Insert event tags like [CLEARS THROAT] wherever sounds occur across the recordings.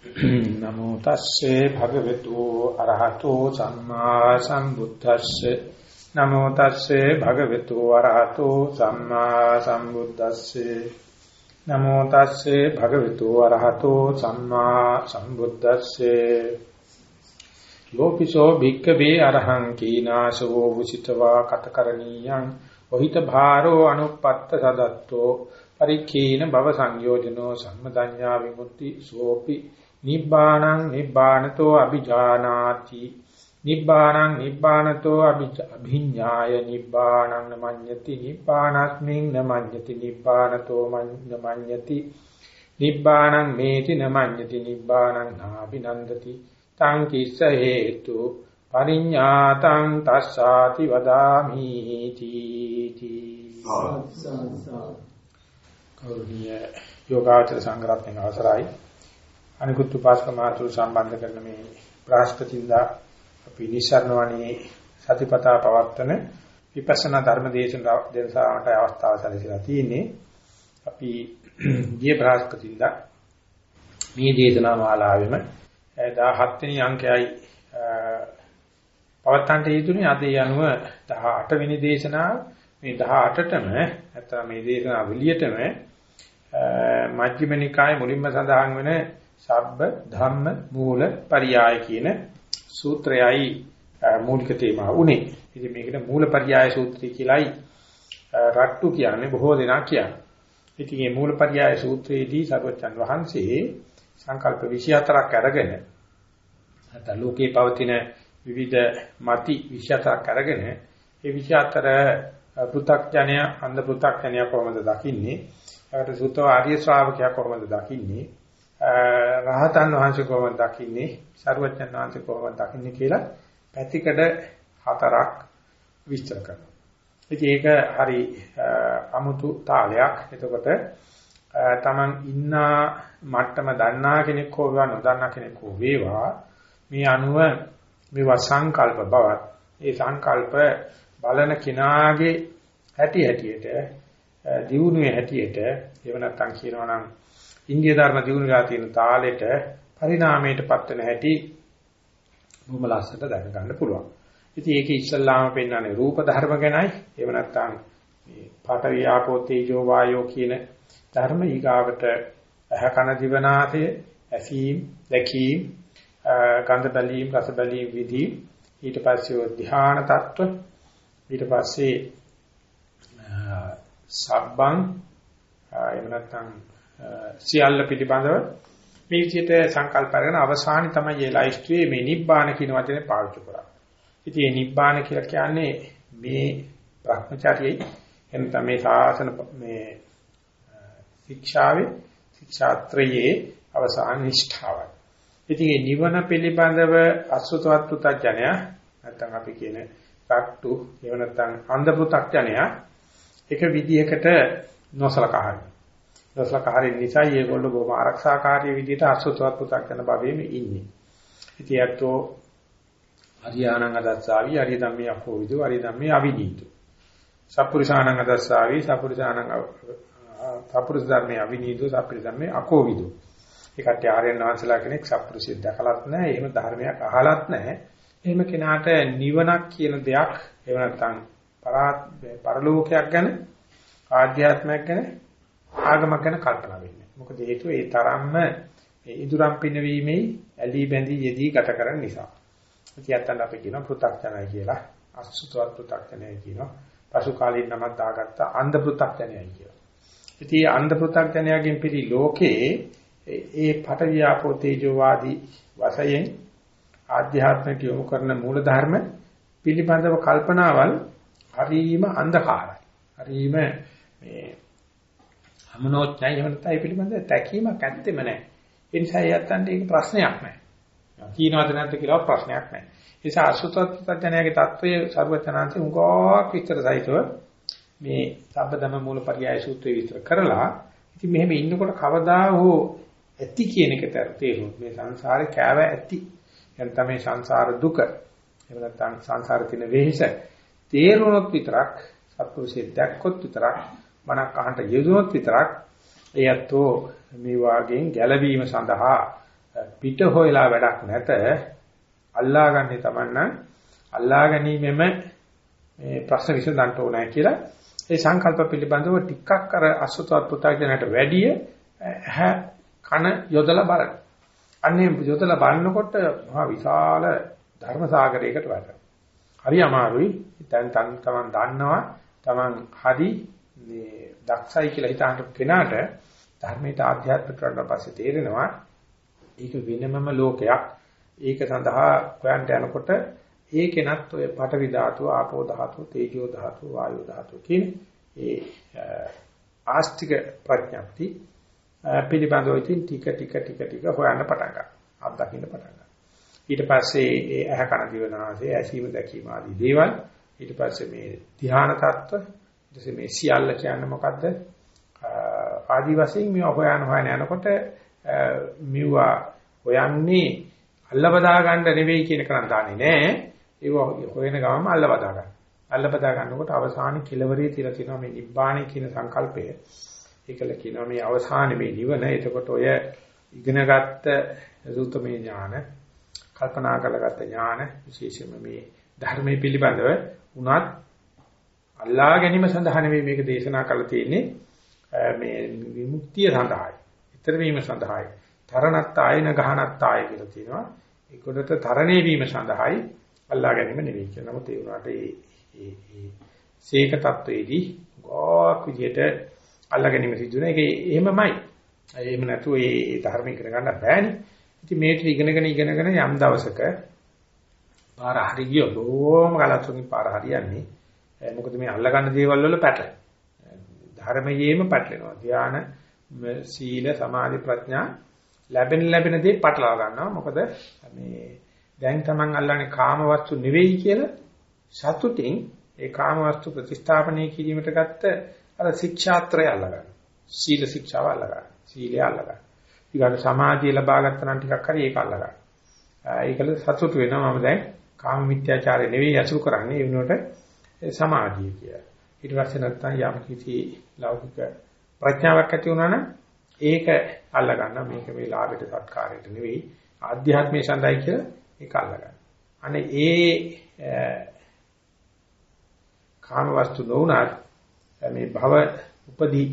[COUGHS] නමෝ තස්සේ භගවතු අරහතෝ සම්මා සම්බුද්දස්සේ. නමෝ තස්සේ භගවතු අරහතෝ සම්මා සම්බුද්දස්සේ. නමෝ තස්සේ භගවතු අරහතෝ සම්මා සම්බුද්දස්සේ. ලෝකිසෝ භික්කවේ අරහං කීනාසෝ උසිතවා කතකරණීයං. ඔහිත භාරෝ අනුපත්ත සදත්තෝ. පරික්ඛීන භව සංයෝජනෝ සම්මදඤ්ඤා විමුක්ති සෝපි. නිබ්බාණං නිබ්බානතෝ අபிජානාති නිබ්බාණං නිබ්බානතෝ අභිඥාය නිබ්බාණං නමඤ්ඤති. නිබ්බානස්මින් නමඤ්ඤති. නිබ්බානතෝ නමඤ්ඤති. නිබ්බාණං මේති නමඤ්ඤති. නිබ්බාණං නාබිනන්දති තං කිස්ස හේතු පරිඤ්ඤාතං තස්සාති වදාමි තීති. කෞර්ණීය යෝගාචර සංග්‍රහයෙන් අවසරයි අනිකුත් උපාසක මාතෘ සම්බන්ධ කරන මේ බ්‍රහස්පතින්දා අපි නිසරණවණී සතිපතා පවත්තන විපස්සනා ධර්ම දේශන දෙනසාවට අවස්ථාව සැලසීලා තියෙන්නේ. අපි ගිය බ්‍රහස්පතින්දා මේ දේශනා මාලාවෙම 17 වෙනි අංකයයි පවත්තන්ට යෙදුනේ අද යනුව 18 වෙනි දේශනාව. මේ 18ටම නැත්නම් මේ දේශනාව විලියටම මජ්ක්‍ධිම නිකායේ මුලින්ම සඳහන් වෙන සබ්බ ධම්ම මූල පරියාය කියන සූත්‍රයයි මූලික තේමාව උනේ. ඉතින් මේකට මූල පරියාය සූත්‍රය කියලායි රට්ටු කියන්නේ බොහෝ දෙනා කියන්නේ. ඉතින් මේ මූල පරියාය සූත්‍රයේදී සර්වචන් වහන්සේ සංකල්ප 24ක් අරගෙන නැත්නම් ලෝකේ පවතින විවිධ මති 24ක් අරගෙන ඒ 24 පෘ탁ඥය අන්ධ පෘ탁ඥය කොහොමද දකින්නේ? ඒකට සුතව ආර්ය ශ්‍රාවකයා කොහොමද දකින්නේ? රහතන් වහන්සේ කොහොමද දකින්නේ සරුවචන් වහන්සේ කොහොමද දකින්නේ කියලා පැතිකඩ හතරක් විස්තර කරනවා. ඉතින් ඒක හරි අමුතු තාලයක්. එතකොට තමන් ඉන්න මට්ටම දන්නා කෙනෙක් හෝ වේවා නොදන්නා කෙනෙක් හෝ වේවා මේ අනුව මේවා සංකල්ප බවත් ඒ සංකල්ප බලන කෙනාගේ හැටි හැටියට දියුණුවේ හැටියට එව නැත්තම් කියනවා නම් ඉන්දිය ධර්ම දිනුනලා තියෙන තාලෙට පරිණාමයටපත් වෙන හැටි බොහොම ලස්සනට දැක ගන්න පුළුවන්. ඉතින් ඒකේ ඉස්සල්ලාම පෙන්වන්නේ රූප ධර්ම ගැනයි. ඒව නැත්තම් මේ පාඨ වියාපෝ තේජෝ වායෝ කියන ධර්ම ඊගාවට ඇහ කන දිවනාසය ඇසීම් දැකීම් ගන්ධ බැලීම් රස බැලීම් විදි ඊට පස්සේ ධ්‍යාන තත්ත්ව ඊට පස්සේ සබ්බං එහෙම නැත්නම් සියල්ල පිළිබඳව මේ විදිහට සංකල්ප කරගෙන අවසානයේ තමයි මේ ලයිස්ට්ුවේ මේ නිබ්බාන කියන වචනේ පාවිච්චි කරන්නේ. ඉතින් මේ නිබ්බාන කියලා කියන්නේ මේ භ්‍රමචාරියයි එනතම මේ සාසන මේ ශික්ෂාවේ ශික්ෂාත්‍රයේ අවසාන නිෂ්ඨාවයි. ඉතින් මේ නිවන පිළිබඳව අසුතවත් පුතඥය නැත්නම් අපි කියන සක්තු එහෙම නැත්නම් අන්ධ පුතඥය එක විදිහකට නොසලකා හරියි. දසලකාරී නිසා ඒගොල්ලෝ බොහොම ආරක්ෂාකාරී විදිහට අසුතවත් පුතක් කරන භවෙම ඉන්නේ. ඉතින් ඇත්තෝ හරියානං අදස්සාවි හරිය ධම්මේ අකෝවිදු හරිය ධම්මේ අවිනීතු. සප්පුරිසානං අදස්සාවි සප්පුරිසානං සප්පුරිස ධම්මේ අවිනීතු සප්පුරිස ධම්මේ අකෝවිදු. ඒකට ආර්යයන් වහන්සේලා කෙනෙක් සප්පුරිසිය දැකලත් නැහැ. එහෙම ධර්මයක් අහලත් නැහැ. එහෙම කෙනාට නිවනක් කියන දෙයක් එහෙම නැත්නම් පරලෝකයක් ගැන ආධ්‍යාත්මයක් ගැන ආගමක් ගැන කල්පනා වෙන්නේ. මොකද හේතුව ඒ තරම්ම ඉදුරම් පිනවීමේ ඇලී බැඳී යෙදී ගත කරන නිසා. ඉතින් අපි කියනවා පෘථග්ජනයි කියලා. අසුතවත් පෘථග්ජනයි කියනවා. පසු කාලීන නමක් දාගත්ත අන්ධ පෘථග්ජනයයි කියලා. ඉතින් අන්ධ පෘථග්ජනයගෙන් පිළි ලෝකේ ඒ පටවියාපෝ තේජෝවාදී වශයෙන් ආධ්‍යාත්මයට යොමු කරන මූලධර්ම පිළිබඳව කල්පනාවල් හරීම අන්ධකාරයි. හරීම මේ අමනෝත් නැහැ එහෙම නැත්නම් ඒ පිළිබඳ තැකීමක් ඇත්තෙම නැහැ. ඒ නිසා යත්තන්ට ඒක ප්‍රශ්නයක් නැහැ. කියනවද නැද්ද කියලා ප්‍රශ්නයක් නැහැ. ඒ නිසා අසුතත්ත්වඥයාගේ தত্ত্বය සර්වචනාන්තේ උගාවක් විතර සහිතව මේ සබ්බදම මූලපරියාය සූත්‍රය විස්තර කරලා ඉතින් මෙහෙම ඉන්නකොට කවදා හෝ ඇති කියන එක තේරුම් මේ සංසාරේ කෑව ඇති. නැත්නම් මේ සංසාර දුක එහෙම නැත්නම් සංසාරේ තියෙන වෙහෙස තේරුණොත් විතරක් සත්පුරුෂය දැක්කොත් විතරක් බණක් අහන්න යෙදුනොත් විතරක් ඒ අතෝ මේ වාගෙන් ගැලවීම සඳහා පිට හොයලා වැඩක් නැත අල්ලාගන්නේ තමන්න අල්ලා ගැනීමෙම මේ ප්‍රශ්න විසඳන්න ඕනේ කියලා ඒ සංකල්ප පිළිබඳව ටිකක් අර අසුතවත් පුතා කියනට වැඩිය ඇහ කන යොදලා බලන්න. අන්නේ යොදලා බලනකොට මහා විශාල ධර්ම සාගරයකට වැටෙනවා. හරි අමාරුයි. දැන් තමන් දන්නවා තමන් හරි මේ දක්ෂයි කියලා හිතාන කෙනාට ධර්මයට ආධ්‍යාත්මික කරලා පස්සේ තේරෙනවා ඒක වෙනමම ලෝකයක්. ඒක සඳහා හොයන්ට යනකොට ඒකෙනත් ඔය පඨවි ධාතුව, ආපෝ ධාතුව, තේජෝ ධාතුව, වායෝ ධාතුව කියන ඒ ආස්තික ප්‍රඥප්ති පිළිබඳව ඉතින් ටික ටික ටික ටික හොයන්න පටන් ගන්නවා. අත්දකින්න පටන් ගන්නවා. ඊට පස්සේ ඒ ඇහ කන දිවනාසය ඇසීම දැකීම ආදී දේවල් ඊට පස්සේ මේ ධ්‍යාන tattwa ඊට පස්සේ මේ සියල්ල කියන්නේ මොකද්ද? ආදී වශයෙන් මේ හොයන හොයන යනකොට මෙවුවා හොයන්නේ අල්ලබදා ගන්න නෙවෙයි කියන කරන් දාන්නේ නෑ. ඒව හොයන ගමම අල්ලබදා ගන්න අල්ලබදා ගන්නකොට අවසාන කෙලවරේ තියලා තියෙනවා මේ නිබ්බාණය කියන සංකල්පය. ඒකල කියනවා මේ අවසාන මේ නිවන. එතකොට ඔය ඉගෙනගත්ත සූත්‍රමය ඥාන කල්පනා කරගත්ත ඥාන විශේෂයෙන්ම මේ ධර්මයේ පිළිබඳව උනත් අල්ලා ගැනීම සඳහා නෙවෙයි මේක දේශනා කරලා තියෙන්නේ මේ විමුක්තිය සඳහායි. ඊතර වීම සඳහායි. තරණත් ආයන ගහනත් ආය කියලා තියෙනවා. ඒකට තරණේ වීම සඳහායි අල්ලා ගැනීම නෙවෙයි කියන නමුත් ඒ උනාට ඒ ඒ ඒ සීක තත්වයේදී ගෝක් විදියට අල්ලා ගැනීම සිදු වෙන එක එහෙමමයි. එහෙම නැතුව ඒ ධර්ම ඉගෙන ගන්න බෑනේ. ඉතින් මේක ඉගෙනගෙන ඉගෙනගෙන යම් දවසක පාර හරි ගියොත් ඕම ගලතුන්ගේ පාර හරියන්නේ. මොකද මේ අල්ල ගන්න දේවල් වල පැටලෙන. ධර්මයේම පැටලෙනවා. ධාන, සීල, සමාධි, ප්‍රඥා ලැබෙන ලැබෙන දේ පටලවා ගන්නවා. මොකද මේ දැන් Taman අල්ලන්නේ කාම වස්තු නෙවෙයි කියලා සතුටින් ඒ කාම වස්තු ප්‍රතිස්ථාපනය කිරීමට ගත්ත අර ශික්ෂාත්‍රය අල්ලගන්න. සීල ශික්ෂාව අල්ලගන්න. සීලය අල්ලගන්න. ඊගොල්ලෝ සමාධිය ලබා ගත්තා නම් ටිකක් හරි ඒක අල්ලගන්න. ඒකල සතුට වෙනවා මම දැන් කාම මිත්‍යාචාරය නෙවෙයි අසුරු කරන්නේ ඒ වෙනුවට සමාධිය කියලා. ඊට පස්සේ නැත්තම් යම් කිසි ලෞකික ප්‍රඥාවක් ඇති වුණා නම් ඒක අල්ල ගන්න මේක මේ ලාභයට සත්කාරයට නෙවෙයි ආධ්‍යාත්මයේ සඳහයි කියලා ඒක අල්ල ගන්න. අනේ ඒ කාම වස්තු නොඋනත් මේ භව උපදී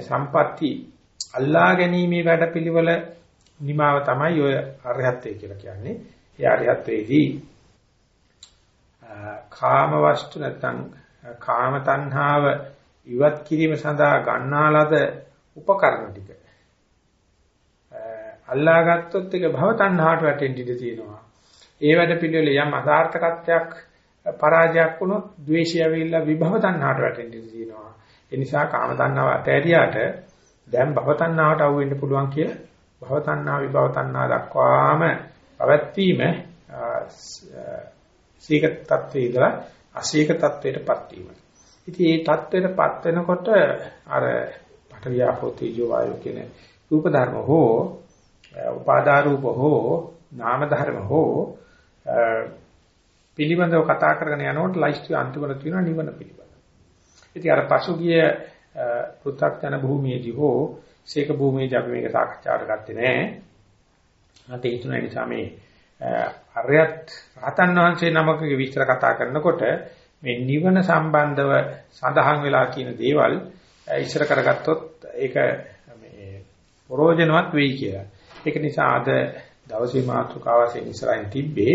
සම්පatti අල්ලා ගැනීමේ වැඩපිළිවෙල නිමාව තමයි ඔය අරහත්ත්වය කියලා කියන්නේ. ඒ අරහත්ත්වයේදී කාම වස්තු නැත්නම් කාම තණ්හාව ඉවත් කිරීම සඳහා ගන්නාලද උපකරණ ටික අල්ලා ගත්තොත් ඒක භව තණ්හාවට වැටෙන්න ඉඩ තියෙනවා. ඒ වැඩ පිළිවෙල යම් අසාර්ථකත්වයක් පරාජයක් වුණොත් ද්වේෂය ඇවිල්ලා විභව තණ්හාවට වැටෙන්න ඉඩ තියෙනවා. ඒ නිසා කාම තණ්හාව අතෑරියාට දැන් භව තණ්හාවට අහු වෙන්න පුළුවන් කියලා භව තණ්හා විභව තණ්හා දක්වාම පැවැත්වීම සීක තත්ත්වයේ ඉඳලා අසීක තත්ත්වයටපත් වීම. ඉතින් මේ තත්ත්වයටපත් වෙනකොට අර පඨවියාපෝ තේජෝ වායෝ කියන රූප ධර්ම හෝ උපාදා රූප හෝ නාම ධර්ම හෝ පිළිබඳව කතා කරගෙන යනකොට ලයිස්ට් එක අන්තිමට තියෙනවා නිවන පිළිබඳ. ඉතින් අර පසුගිය පෘථග්ජන භූමියේදී හෝ ශේක භූමියේදී අපි මේක සාකච්ඡාවට ගත්තේ නැහැ. මට හිතුණා නිසා මේ අරයත් රහතන් වහන්සේ නමකගේ විස්තර කතා කරනකොට මේ නිවන සම්බන්ධව සඳහන් වෙලා කියන දේවල් ඉස්සර කරගත්තොත් ඒක මේ ප්‍රෝජනවත් වෙයි කියලා. ඒක නිසා අද දවසේ මාතෘකාවසෙන් ඉස්සරහින් තිබ්බේ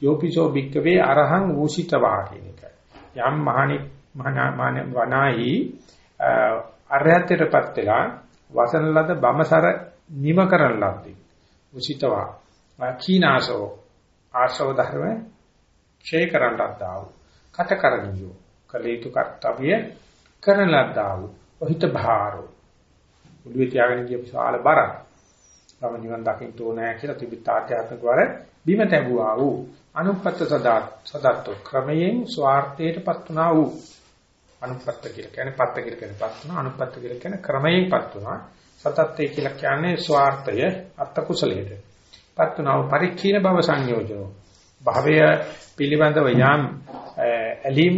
යෝපිසෝ බික්කවේ අරහං වූසිතවා කියන එක. යම් මහණි මහාන වනායි අරහතටපත් වෙලා වසන ලද බමසර නිම කරන ලද්දේ. වූසිතවා කීනාසෝ ආශ්‍රව ධර්ම ඡේ කරන්නට දාව. කත කරණියෝ. කලීතු කර්තව්‍ය කරන ලද්දාව. ඔහිත භාරෝ. මුළුවේ තියාගෙන ගිය විශාල බරක්. තම නිවන් දකින්න ඕනෑ කියලා තිබිත් ආධ්‍යාත්මික වල බිම තැබුවා වූ අනුපත්ත සදා සදත්ත ක්‍රමයෙන් ස්වార్థයටපත් වුණා වූ අනුපත්ත කියලා කියන්නේ පත්ත කියලා කියන්නේ පත් වුණා අනුපත්ත කියලා කියන්නේ ක්‍රමයෙන්පත් වුණා සතත්ත්‍ය කියලා කියන්නේ ස්වార్థය අත්ත කුසලයට පත් වුණා පරික්ඛීන භව සංයෝජනෝ භවය පිළිබඳව යම් ඇලීම්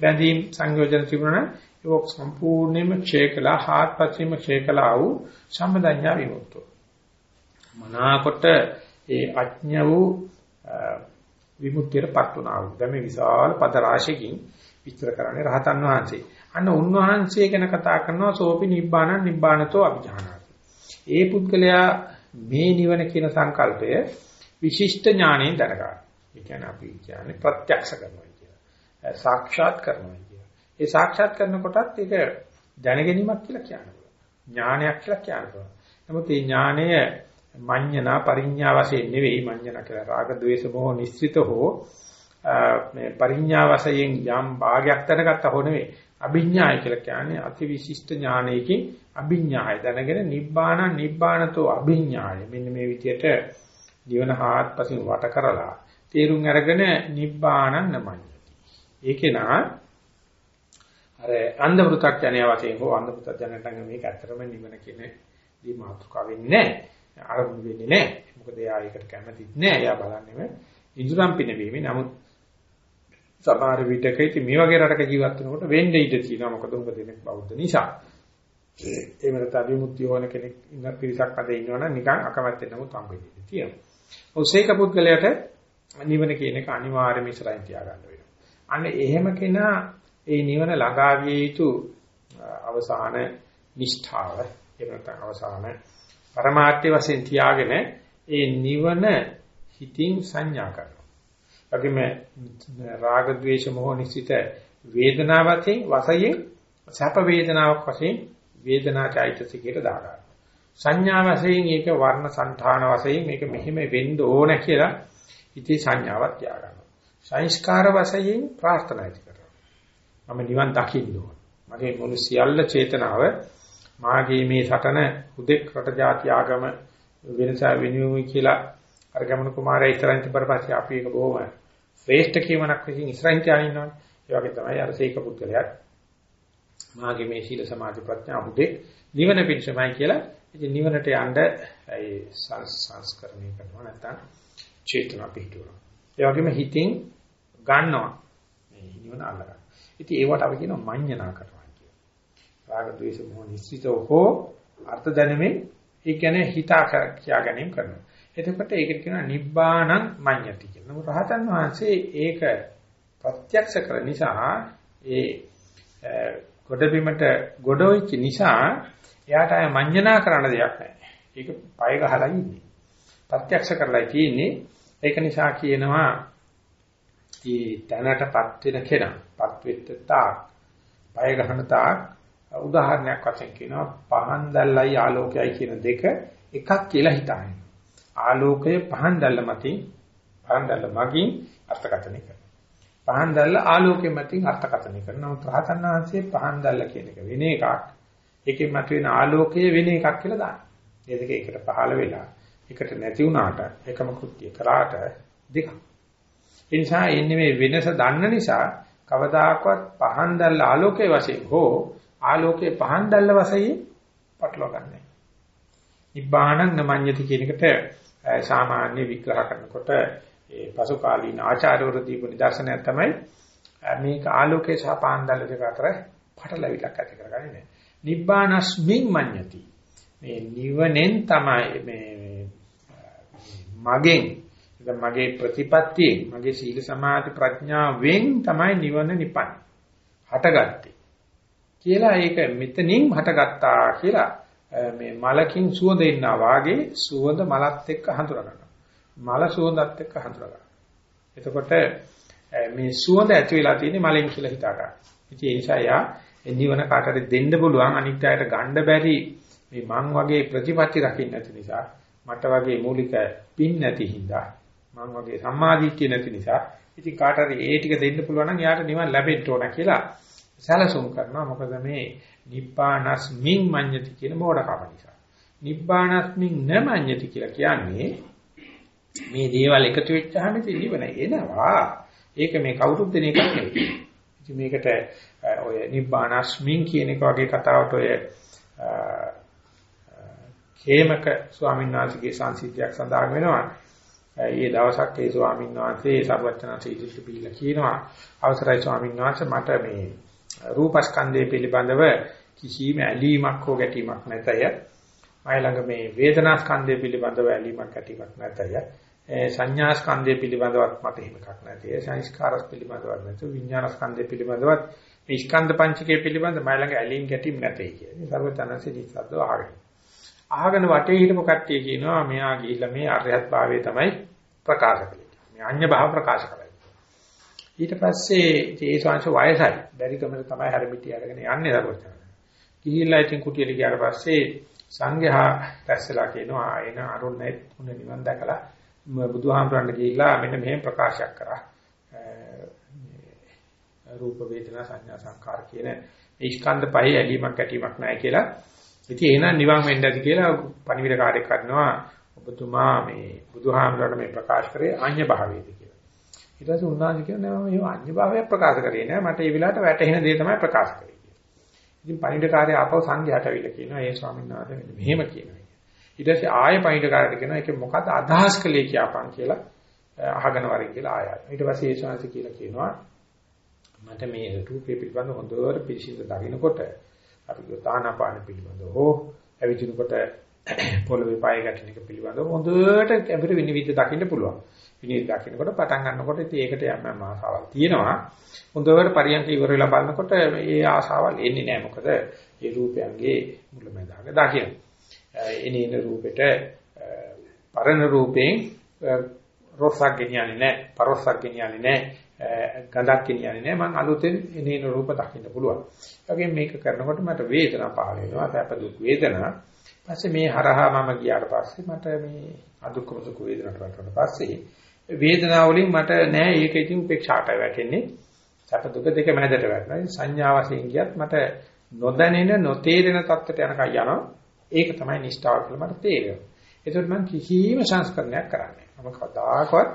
බැඳීම් සංයෝජන තිබුණා ඒක සම්පූර්ණයෙන්ම ක්ෂය කළා හාත්පසින්ම ක්ෂය කළා වූ සම්බදඤ්ඤා විමුක්තෝ මනාකොට ඒ අඥ වූ විමුක්තියටපත් වුණා වූ. දැන් මේ විශාල පද රාශියකින් විස්තර කරන්නේ රහතන් වහන්සේ. අන්න උන්වහන්සේ ගැන කතා කරනවා සෝපි නිබ්බාන නිබ්බානතෝ අභිඥානාති. ඒ පුද්ගලයා මේ නිවන කියන සංකල්පය විශිෂ්ට ඥාණයෙන් දැනගන්න. ඒ කියන්නේ අපි කියන්නේ ප්‍රත්‍යක්ෂ කරනවා කියලා. සාක්ෂාත් කරනවා කියලා. ඒ සාක්ෂාත් කරනකොටත් ඒක දැනගැනීමක් කියලා කියනවා. ඥානයක් කියලා කියනවා. නමුත් මේ ඥානය මඤ්ඤණා පරිඥා වශයෙන් නෙවෙයි මඤ්ඤණ කියලා රාග ద్వේෂ මොහ නිස්සිත හෝ මේ පරිඥා වශයෙන් යම් භාගයක් දැනගත්තා හෝ නෙවෙයි අභිඥාය කියලා කියන්නේ අති විශිෂ්ට ඥානයකින් අභිඥාය දැනගෙන නිබ්බාන නිබ්බානතෝ අභිඥාය. මෙන්න මේ විදිහට ජීවන හාත්පසින් වට කරලා තේරුම් අරගෙන නිබ්බාන නමඤ්ඤති. ඒකේ නා අර අන්ධ වෘතඥය වශයෙන් හෝ අන්ධ වෘතඥයට මේක ඇත්තටම නිවන කියන දී මාතෘකාවෙන්නේ නැහැ ආරම්භ වෙන්නේ නැහැ මොකද එයා ඒකට කැමතිත් නැහැ එයා බලන්නේම ඉදුරම් පිනවීමේ නමුත් සමහර විටක ඉතින් මේ වගේ රටක ජීවත් වෙනකොට වෙන්න ඉඩ තියෙනවා මොකද උඹ දෙනෙක් බෞද්ධ නිසා. ඒ වෙනත අභිමුක්තිය ඕන කෙනෙක් ඉන්න පිරිසක් අද ඉන්නවනම් නිකන් අකමැත්තෙන් නමුත් හම්බෙන්නේ තියෙනවා. ඔසේක පුද්ගලයාට නිවන කියන එක අනිවාර්යයෙන්ම ඉස්සරහින් තියාගන්න වෙනවා. අන්න එහෙම කෙනා ඒ නිවන ළඟා විය යුතු අවසාන නිෂ්ඨාව එහෙම නැත්නම් අවසාන පරමාර්ථය වශයෙන් තියාගෙන ඒ නිවන හිතින් සංඥා කරනවා. වගේම රාග ద్వේෂ මොහ නිසිත වේදනාවතේ වශයෙන් සැප වේදනාවක් වශයෙන් වේදනා චෛතසිකයට දාගන්න. සංඥා වශයෙන් ඒක වර්ණ సంతාන වශයෙන් මේක මෙහෙම වෙන්න ඕන කියලා ඉති සංඥාවක් තියාගන්නවා. සංස්කාර වශයෙන් ප්‍රාර්ථනා කරනවා. මම නිවන් දකින්න ඕන. මගේ මුළු සියල්ල චේතනාව මාගේ මේ සටන හුදෙක් රට ජාති ආගම වෙනස වෙනුමයි කියලා අර ගමන කුමාරයා ඉතරන්ති පස්සේ අපි ඒක බොහොම ශ්‍රේෂ්ඨ කියමනක් විසින් ඉස්සරහින් තියාගෙන ඉන්නවනේ. ඒ වගේ තමයි අර සීක පුද්ගලයාත් මාගේ මේ සීල සමාධි ප්‍රඥා හුදේ නිවන පිණිසමයි කියලා ඉතින් නිවනට යන්න ඒ සංස්කරණය කරනවා නැත්නම් චේතනා පිටුනවා. ඒ වගේම හිතින් ගන්නවා මේ නිවන අල්ලගන්න. ඉතින් ඒවට අපි කියනවා මඤ්ඤණා කරනවා කියලා. රාග ద్వේෂ මොහ නිස්සිතව හෝ අර්ථ දැනෙමින් ඒ කියන්නේ හිතා කියා ගැනීම කරනවා. එතකොට ඒකට කියනවා නිබ්බාණං මඤ්ඤති කියලා. නමුත් රහතන් වහන්සේ ඒක ප්‍රත්‍යක්ෂ කර නිසා ඒ ගොඩබිමට ගොඩොයිච්ච නිසා එයාට අය මඤ්ඤණා කරන්න දෙයක් නැහැ. ඒක පය ගහලා ඉන්නේ. ප්‍රත්‍යක්ෂ කරලා තියෙන්නේ. ඒක නිසා කියනවා මේ තැනටපත් වෙන කෙනාපත් වෙච්ච තාක් පය ගහන තාක් උදාහරණයක් වශයෙන් කියනවා පහන් දැල්ලයි ආලෝකයයි කියන දෙක එකක් කියලා හිතන්නේ. ආලෝකය පහන් දැල්ල මතින් පහන් දැල්ල මගින් අර්ථකථනය කරනවා. පහන් දැල්ල ආලෝකය මතින් අර්ථකථනය කරනවා. රහතන් වහන්සේ පහන් දැල්ල කියන එක වෙන එකක්. ඒකෙන් මතුවෙන ආලෝකය වෙන එකක් කියලා දානවා. මේ දෙක එකට පහළ වෙලා එකට නැති වුණාට එකම කෘත්‍ය කරාට දෙකක්. ඒ නිසා එන්නේ මේ වෙනස දන්න නිසා කවදාකවත් පහන් දැල්ල ආලෝකයේ වශයෙන් හෝ ආලෝකයේ පහන් දැල්ල වශයෙන් පටලවා ගන්නෑ. නිබ්බාණං නමඤ්ඤති කියන එකට සාමාන්‍ය විග්‍රහ කරනකොට ඒ පසු කාලීන ආචාර්යවරු දීපු නිදර්ශනයක් තමයි මේක ආලෝකයේ සහ පාන්දල දෙක අතර පටලවිලක් ඇති කරගන්නේ. නිබ්බානස්මින් මඤ්ඤති. මේ නිවනෙන් තමයි මේ මගෙන් මගේ ප්‍රතිපත්තියෙන් මගේ සීල සමාධි ප්‍රඥාවෙන් තමයි නිවන නිපන්. හටගත්තේ. කියලා ඒක මෙතනින් හටගත්තා කියලා මේ මලකින් සුවඳ එන්නා වාගේ සුවඳ මලත් එක්ක හඳුනා ගන්නවා. මල සුවඳත් එක්ක හඳුනා ගන්නවා. එතකොට මේ සුවඳ ඇති වෙලා තියෙන්නේ මලෙන් කියලා හිතා ගන්න. ඉතින් ඒ නිසා යා නිවන කාටද දෙන්න පුළුවන් අනිත් අයට ගන්න බැරි මේ මං වගේ ප්‍රතිපත්ති රකින්න නැති නිසා මට වගේ මූලික පින් නැති හින්දා මං වගේ සම්මාදිට්ඨිය නැති නිසා ඉතින් කාටද ඒ ටික දෙන්න පුළුවන් නම් යාට නිවන් ලැබෙන්න ඕන කියලා සැලසුම් කරනවා මොකද මේ නිබ්බානස්මින් මඤ්ඤති කියන මෝඩකම නිසා. නිබ්බානස්මින් නමඤ්ඤති කියලා කියන්නේ මේ දේවල් එකතු වෙච්චාම ඉතින් නිවන එනවා. ඒක මේ කවුරුත් දෙන එකක් නෙවෙයි. ඉතින් මේකට ඔය නිබ්බානස්මින් කියන එක වගේ කතාවට ඔය කේමක ස්වාමීන් වහන්සේගේ සංසිද්ධියක් සඳහන් වෙනවා. ඒ දවසක් ඒ ස්වාමීන් වහන්සේ සර්වඥාන්සේ ඉදිරියට බීලා කියනවා අවසරයි ස්වාමීන් වහන්සේ මට මේ රූපස්කන්ධය පිළිබඳව කිසිම ඇලීමක් හෝ ගැටීමක් නැතය. මයි ළඟ මේ වේදනා ස්කන්ධය පිළිබඳව ඇලීමක් ඇතිවක් නැතය. සංඥා ස්කන්ධය පිළිබඳවත් මට එහෙම එකක් නැතිය. සංස්කාර පිළිබඳවත් නැතු විඥාන ස්කන්ධය පිළිබඳවත් මේ ස්කන්ධ පංචකය පිළිබඳ මයි ළඟ ඇලීම් ගැටීම් නැtei කියන්නේ. සර්වතනසේ දිස්සද්ද අහගෙන. අහගෙන වටේ හිටපු කට්ටිය කියනවා මෙයා ගිහිල්ලා මේ අරහත් භාවයේ තමයි ප්‍රකාශ කළේ. මේ අඤ්ඤ භාව ප්‍රකාශ කළා. ඊට පස්සේ ඒ ශාංශ වයසයි. බැරි කමර තමයි හැරමිටි අරගෙන යන්නේ දරුවචන. ගිහිල්ලා ඉතින් කුටියට ගියාට පස්සේ සංඝයා දැස්සලා කියනවා එන අරුණේ මුණ නිවන් දැකලා බුදුහාමරන්ට ගිහිල්ලා මෙන්න මෙහෙම ප්‍රකාශයක් කරා. රූප වේදනා සංඥා සංකාර කියන මේ ස්කන්ධ පහේ ඇලීමක් ඇටීමක් නැහැ කියලා. ඉතින් එහෙනම් නිවන් වෙන්න ඇති කියලා පණිවිඩ කාර්යයක් කරනවා. ඔබතුමා මේ බුදුහාමරන්ට මේ ප්‍රකාශ කරේ අඤ්ඤ භාවයේද කියලා. ඊට පස්සේ උන්වහන්සේ කියනවා මේ අඤ්ඤ භාවය ප්‍රකාශ කරේ නෑ මට ඒ වෙලාවට වැටහෙන දේ තමයි ප්‍රකාශ කරේ. ඉතින් පණිවිඩ කාර්යය ආපහු සංඝයාට අවිල කියනවා ඒ ස්වාමීන් වහන්සේ මෙහෙම කියනවා. ඊට පස්සේ ආයෙ පණිවිඩ කාර්යයට කියනවා ඒක මොකද්ද අදහස් කළේ කියපන් කියලා අහගෙන වරින් කියලා ආයෙ. ඊට පස්සේ ඒ ස්වාමීන් කියලා කියනවා මට මේ රූපේ පිළිබඳ හොඳට පිළිසිඳ දකින්නකොට අපි ගානාපාන පිළිබඳව හෝ ඇවිදිනකොට පොළවේ පාය ගැටෙන එක පිළිබඳව හොඳට අපිට විනිවිද දකින්න පුළුවන්. විනිවිද දකින්නකොට පටන් ගන්නකොට ඉතින් ඒකට යම් යම් ආසාවල් තියෙනවා. හොඳට පරියන්ක ඉවර වෙලා බලනකොට මේ ආසාවල් එන්නේ නැහැ. මොකද ඒ රූපයන්ගේ මුලමඳාක දකින්න. එනින රූපෙට පරණ රූපයෙන් රොස්සක් ගෙනියන්නේ නැහැ. පරොස්සක් ගෙනියන්නේ නැහැ. ගඳක් කියන්නේ නෑ මම අලුතෙන් එනේන රූප දකින්න පුළුවන්. ඒ වගේම මේක කරනකොට මට වේදනා පහළ වෙනවා. සැප දුක් වේදනා. පස්සේ මේ හරහා මම ගියාට පස්සේ මට මේ අදුක්කම සුඛ වේදනාට වටුණාට පස්සේ වේදනාව වලින් මට නෑ ඒක ඉතින් උපේක්ෂාට වැටෙන්නේ. සැප දුක දෙක මැදට වැටෙනවා. සංඥා වශයෙන් ගියත් මට නොදැනෙන නොතේරෙන තත්ත්වයට යනකම් යනවා. ඒක තමයි නිෂ්ඨාව කියලා මට තේරෙනවා. ඒකට මම කිසිම සංස්කරණයක් කරන්නේ නැහැ. මම කවදාකවත්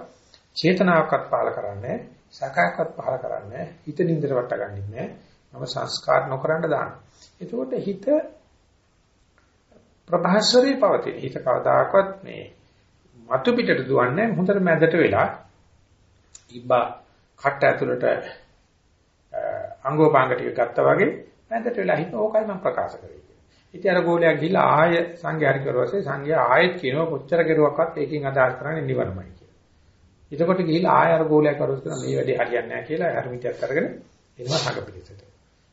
චේතනාවක්වත් පහල කරන්නේ නැහැ. සකයක්වත් පහල කරන්නේ හිත නින්දට වටගන්නේ නැහැ. මම සංස්කාර නොකරන දාන. එතකොට හිත ප්‍රභාස්වරේ පවතින. හිත කවදාකවත් මේ මතු පිටට දුවන්නේ හොඳට මැදට වෙලා ඉබ්බා කට ඇතුළට අංගෝපාංග ටික ගත්තා වගේ මැදට වෙලා හිත ඕකයි මම ප්‍රකාශ කරේ. ඉතින් අර ගෝලයා ගිහිල්ලා ආය සංඝයාට කරුවාසේ සංඝයා ආයෙත් කියනවා කොච්චර කෙරුවක්වත් ඒකෙන් අදහස් කරන්නේ නිවනමයි. එතකොට ගිහිල්ලා ආය අර ගෝලයක් කරොත් කරන මේ වැඩේ හරියන්නේ නැහැ කියලා හර්මිතයක් අරගෙන එනවා සංඝ පිළිසෙට.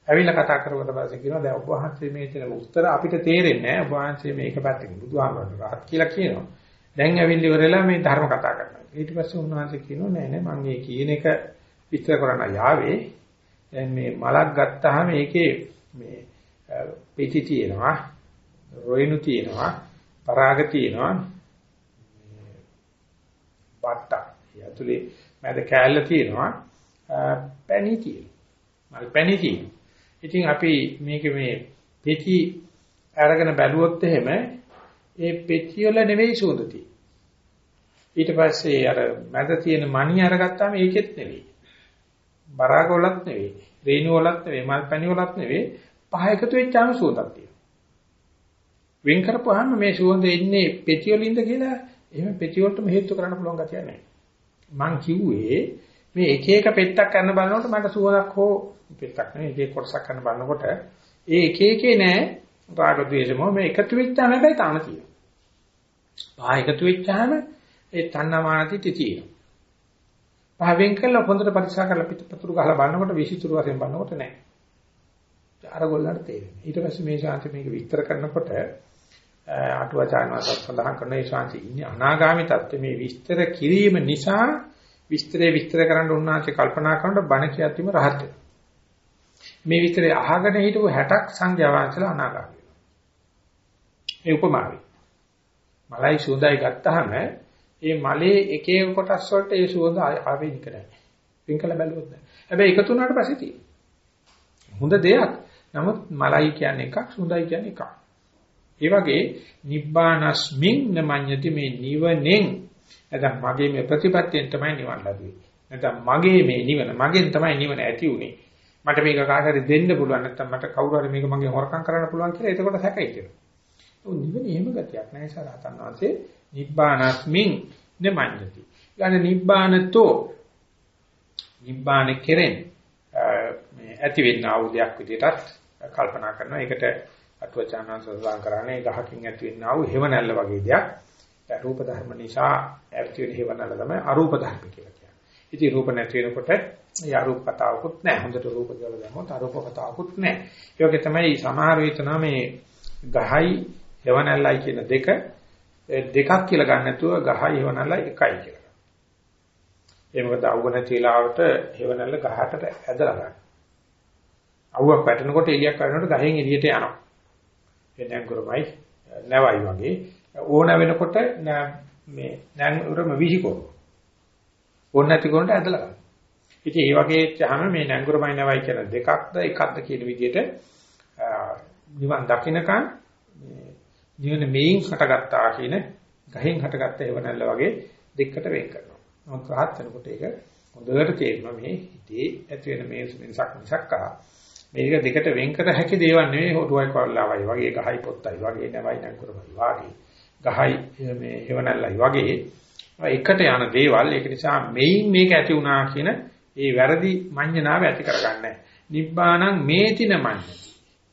ඇවිල්ලා කතා කරුවට පස්සේ කියනවා දැන් ඔබ වහන්සේ මේ දෙන උත්තර අපිට තේරෙන්නේ නැහැ. ඔබ වහන්සේ මේක පැත්තකින් බුදුහාමරට රහත් කියලා කියනවා. දැන් ඇවිල්ලි ඉවරලා මේ ධර්ම කතා කරනවා. ඊට පස්සේ උන්වහන්සේ කියනවා නෑ නෑ මම මේ කියන එක විස්තර කරන්න යාවේ. දැන් මේ මලක් ගත්තාම ඒකේ මේ පිටි තියෙනවා, රොයිනු තියෙනවා, පරාග තියෙනවා, පට්ට ඇතුලේ මැද කෑල්ල තියෙනවා පැණි තියෙනවා. මල් පැණි තියෙනවා. ඉතින් අපි මේක මේ පෙති අරගෙන බැලුවොත් එහෙම ඒ පෙති වල නෙවෙයි සුවඳ තියෙන්නේ. ඊට පස්සේ අර මැද තියෙන මණි අරගත්තාම ඒකෙත් නෙවෙයි. බරාග වලත් නෙවෙයි. රේණු වලත් නෙවෙයි. මල් පැණි වලත් නෙවෙයි. පහ එකතු වෙච්චාම සුවඳක් තියෙනවා. වෙන් කරපුවාම මේ සුවඳ එන්නේ පෙති වලින්ද කියලා එහෙම පෙති වලටම හේතු කරන්න පුළුවන් ගතියක් නැහැ. මං කිව්වේ මේ එක එක පෙත්තක් කරන බලනකොට මට සුවඳක් හෝ පෙත්තක් නෙවෙයි එක එක කොටසක් කරන බලනකොට ඒ එක එකේ නෑ රාග ద్వේෂ මොහ මේ එකතු වෙච්චාම හැබැයි තාම තියෙනවා. පහ එකතු වෙච්චාම ඒ තණ්හාමානති තියෙනවා. පහෙන් කළා හොඳට පරික්ෂා කරලා පිටපතුරු ගහලා බලනකොට විසිතුරු වශයෙන් බලනකොට නෑ. අර ගොල්ලන්ට තේරෙන්නේ. ඊට පස්සේ මේ ශාන්ති මේක විස්තර කරනකොට අටුවාචාර්යවරුන් සඳහන් කරන ඒ ශාන්ති ඉන්නේ අනාගාමි තත්ත්වයේ මේ විස්තර කිරීම නිසා විස්තරේ විස්තර කරන්න උන්වහන්සේ කල්පනා කරනකොට බණ කියද්දිම රහත් මේ විස්තරේ අහගෙන හිටපු 60ක් සංඝයා වහන්සේලා අනාගාමී වෙනවා. ඒ උපමාවයි. මලයි සුවඳයි ගත්තාම ඒ මලේ එක එක කොටස් වලට ඒ සුවඳ ආවෙනික නැහැ. වින්කල බැලුවොත් නැහැ. හැබැයි එකතු වුණාට පස්සේ තියෙනවා. හොඳ දෙයක්. නමුත් මලයි කියන්නේ එකක්, සුවඳයි කියන්නේ එකක්. ඒ වගේ නිබ්බානස්මින් නමඤ්ඤති මේ නිවනෙන් නැත්නම් මගේ මේ ප්‍රතිපත්තියෙන් තමයි නිවන් ලැබෙන්නේ. නැත්නම් මගේ මේ නිවන මගෙන් තමයි නිවන ඇති උනේ. මට මේක කාට හරි දෙන්න පුළුවන් නැත්නම් මට කවුරු හරි මේක මගේ හොරකම් කරන්න පුළුවන් කියලා එතකොට සැකයි කියලා. ਉਹ නිවන එහෙම ගතියක් නැහැ සරහතන් වහන්සේ නිබ්බානස්මින් නමඤ්ඤති. ඊළඟ නිබ්බානතෝ නිබ්බාන කෙරෙන් මේ ඇති වෙන්න ආයුධයක් විදිහටත් කල්පනා කරනවා. ඒකට අටවචානන් සදාන් කරන්නේ ගහකින් ඇති වෙනා වූ හේවණල්ල වගේ දෙයක්. ඒ රූප ධර්ම නිසා ඇති වෙන හේවණල්ල තමයි අරූප ධර්ම කියලා කියන්නේ. ඉතින් රූප නැති වෙනකොට ඒ අරූප කතාවකුත් නැහැ. හොඳට රූප කියලා දැම්මොත් අරූප කතාවකුත් නැහැ. ඒ වගේ තමයි සමහර වේතනා මේ ගහයි හේවණල්ලයි කියන දෙක දෙකක් කියලා ගන්න නැතුව ගහයි හේවණල්ලයි එකයි කියලා. ඒ මොකද අවුව නැති වෙලාවට හේවණල්ල ගහකට ඇදලා ගන්න. අවුවක් වැටෙනකොට එළියක් වැටෙනකොට ගහෙන් එළියට යනවා. ඒ නැංගුරමයි නැවයි වගේ ඕන වෙනකොට මේ නැංගුරම විහිකොන. ඕන නැති කොනට ඇදලා ගන්න. ඉතින් මේ වගේ චාම මේ නැංගුරමයි නැවයි කියන දෙකක්ද එකක්ද කියන විදිහට නිවන් දකින්නකන් මේ නිවන මේන් හටගත්තා කියන ගහෙන් හටගත්ත හේවණල්ල වගේ දෙකට වෙන් කරනවා. නමුත් රහත් වෙනකොට ඒක හොඳට තේරෙනවා මේ හිතේ ඇති වෙන මේ වෙනසක් මිසක් ආ. මේක දෙකට වෙන් කර හැකි දේවල් නෙවෙයි හොටුවයි කොල්ලාවයි වගේ ගහයි පොත්තයි වගේ නැවයි නංකරමයි වාගේ ගහයි මේ හේවණල්ලයි වගේ. එකට යන දේවල් ඒක නිසා මේන් මේක ඇති වුණා කියන ඒ වැරදි මඤ්ඤණාව ඇති කරගන්නේ නිබ්බාණං මේතින මඤ්ඤති.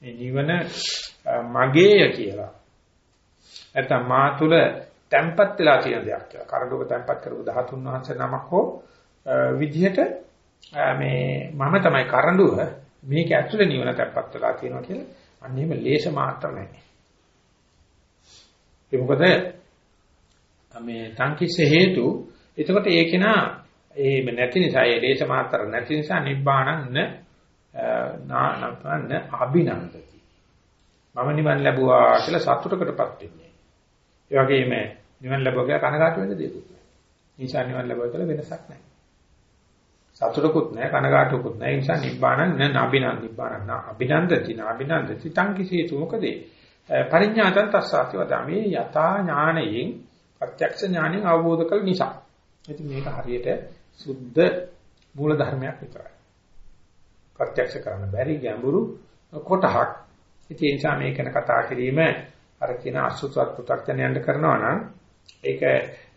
මේ නිවන මගේය කියලා. නැත්නම් මා තුල තැම්පත් වෙලා තියෙන දෙයක් කියලා. කරඬුක තැම්පත් කරපු 13 වහන්සේ නමක් හෝ විදිහට මේ මම තමයි කරඬුව මේක ඇතුලේ නිවන තැම්පත් වෙලා තියෙනවා කියලා අන්න එහෙම ලේස මාත්‍ර නැහැ. ඒ මොකද මේ තංකිස්ස හේතු එතකොට ඒක නා එහෙම නැති නිසා ඒ ලේස මාත්‍ර නැති නිසා නිබ්බාණං න නානපන්න අභිනන්දති. මම නිවන් ලැබුවා කියලා සතුටකටපත් වෙන්නේ. ඒ වගේම නිවන් ලැබුවා කියලා කනගාටු වෙන්න දෙයක් නෑ. නිසා නිවන් ලැබුවා කියලා වෙනසක් නෑ. සතුටකුත් නෑ කනගාටුකුත් නෑ. ඒ නිසා නිබ්බාණං න අභිනන්ද නිබ්බාණං අභිනන්දති නාභිනන්දති තං කිසීතු මොකද? පරිඥාතං තස්සාති වදාමි යථා ඥාණයෙන් ප්‍රත්‍යක්ෂ ඥාණයෙන් අවබෝධ කළ නිසා. ඉතින් මේක හරියට සුද්ධ මූල ධර්මයක් විතරයි. ප්‍රත්‍යක්ෂ කරන්න බැරි ගැඹුරු කොටහක්. ඉතින් ඒ නිසා මේකන කතා කිරීම අර කියන අසුසත් පු탁ඥයන්ට කරනවා නම් ඒක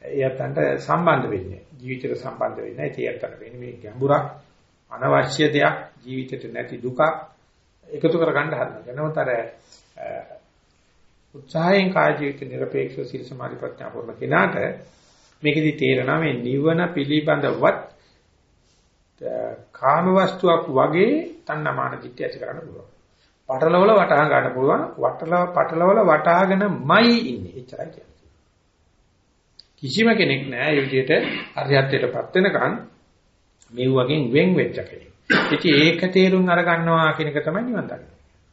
එයාටන්ට සම්බන්ධ වෙන්නේ ජීවිතේට සම්බන්ධ වෙන්නේ ඒ එයාටන්ට වෙන්නේ මේ ගැඹුරක් අනවශ්‍ය දෙයක් ජීවිතේට නැති දුකක් එකතු කරගන්න හදනවා. නමුත් අර උත්සාහයෙන් කාය ජීවිත নিরপেক্ষ සීල සමාධි ප්‍රඥා වර්ණ කිනාට මේකෙදි තේරෙනවා මේ නිවන පිළිබඳවත් කාම වස්තුවක් වගේ තණ්හාමාන දිට්ඨිය ඇති කරන්න පුළුවන්. පටලවල වටහා ගන්න පුළුවන්. වටලව පටලවල වටහාගෙනමයි ඉන්නේ. එච්චරයි කියන්නේ. කිසිම කෙනෙක් නෑ මේ විදිහට අරියත්වයටපත් වෙනකන් මේ වගේ වෙන් වෙච්ච කෙනෙක්. ඉතින් ඒක තේරුම් අර ගන්නවා කියන එක තමයි නිවන් දකින්න.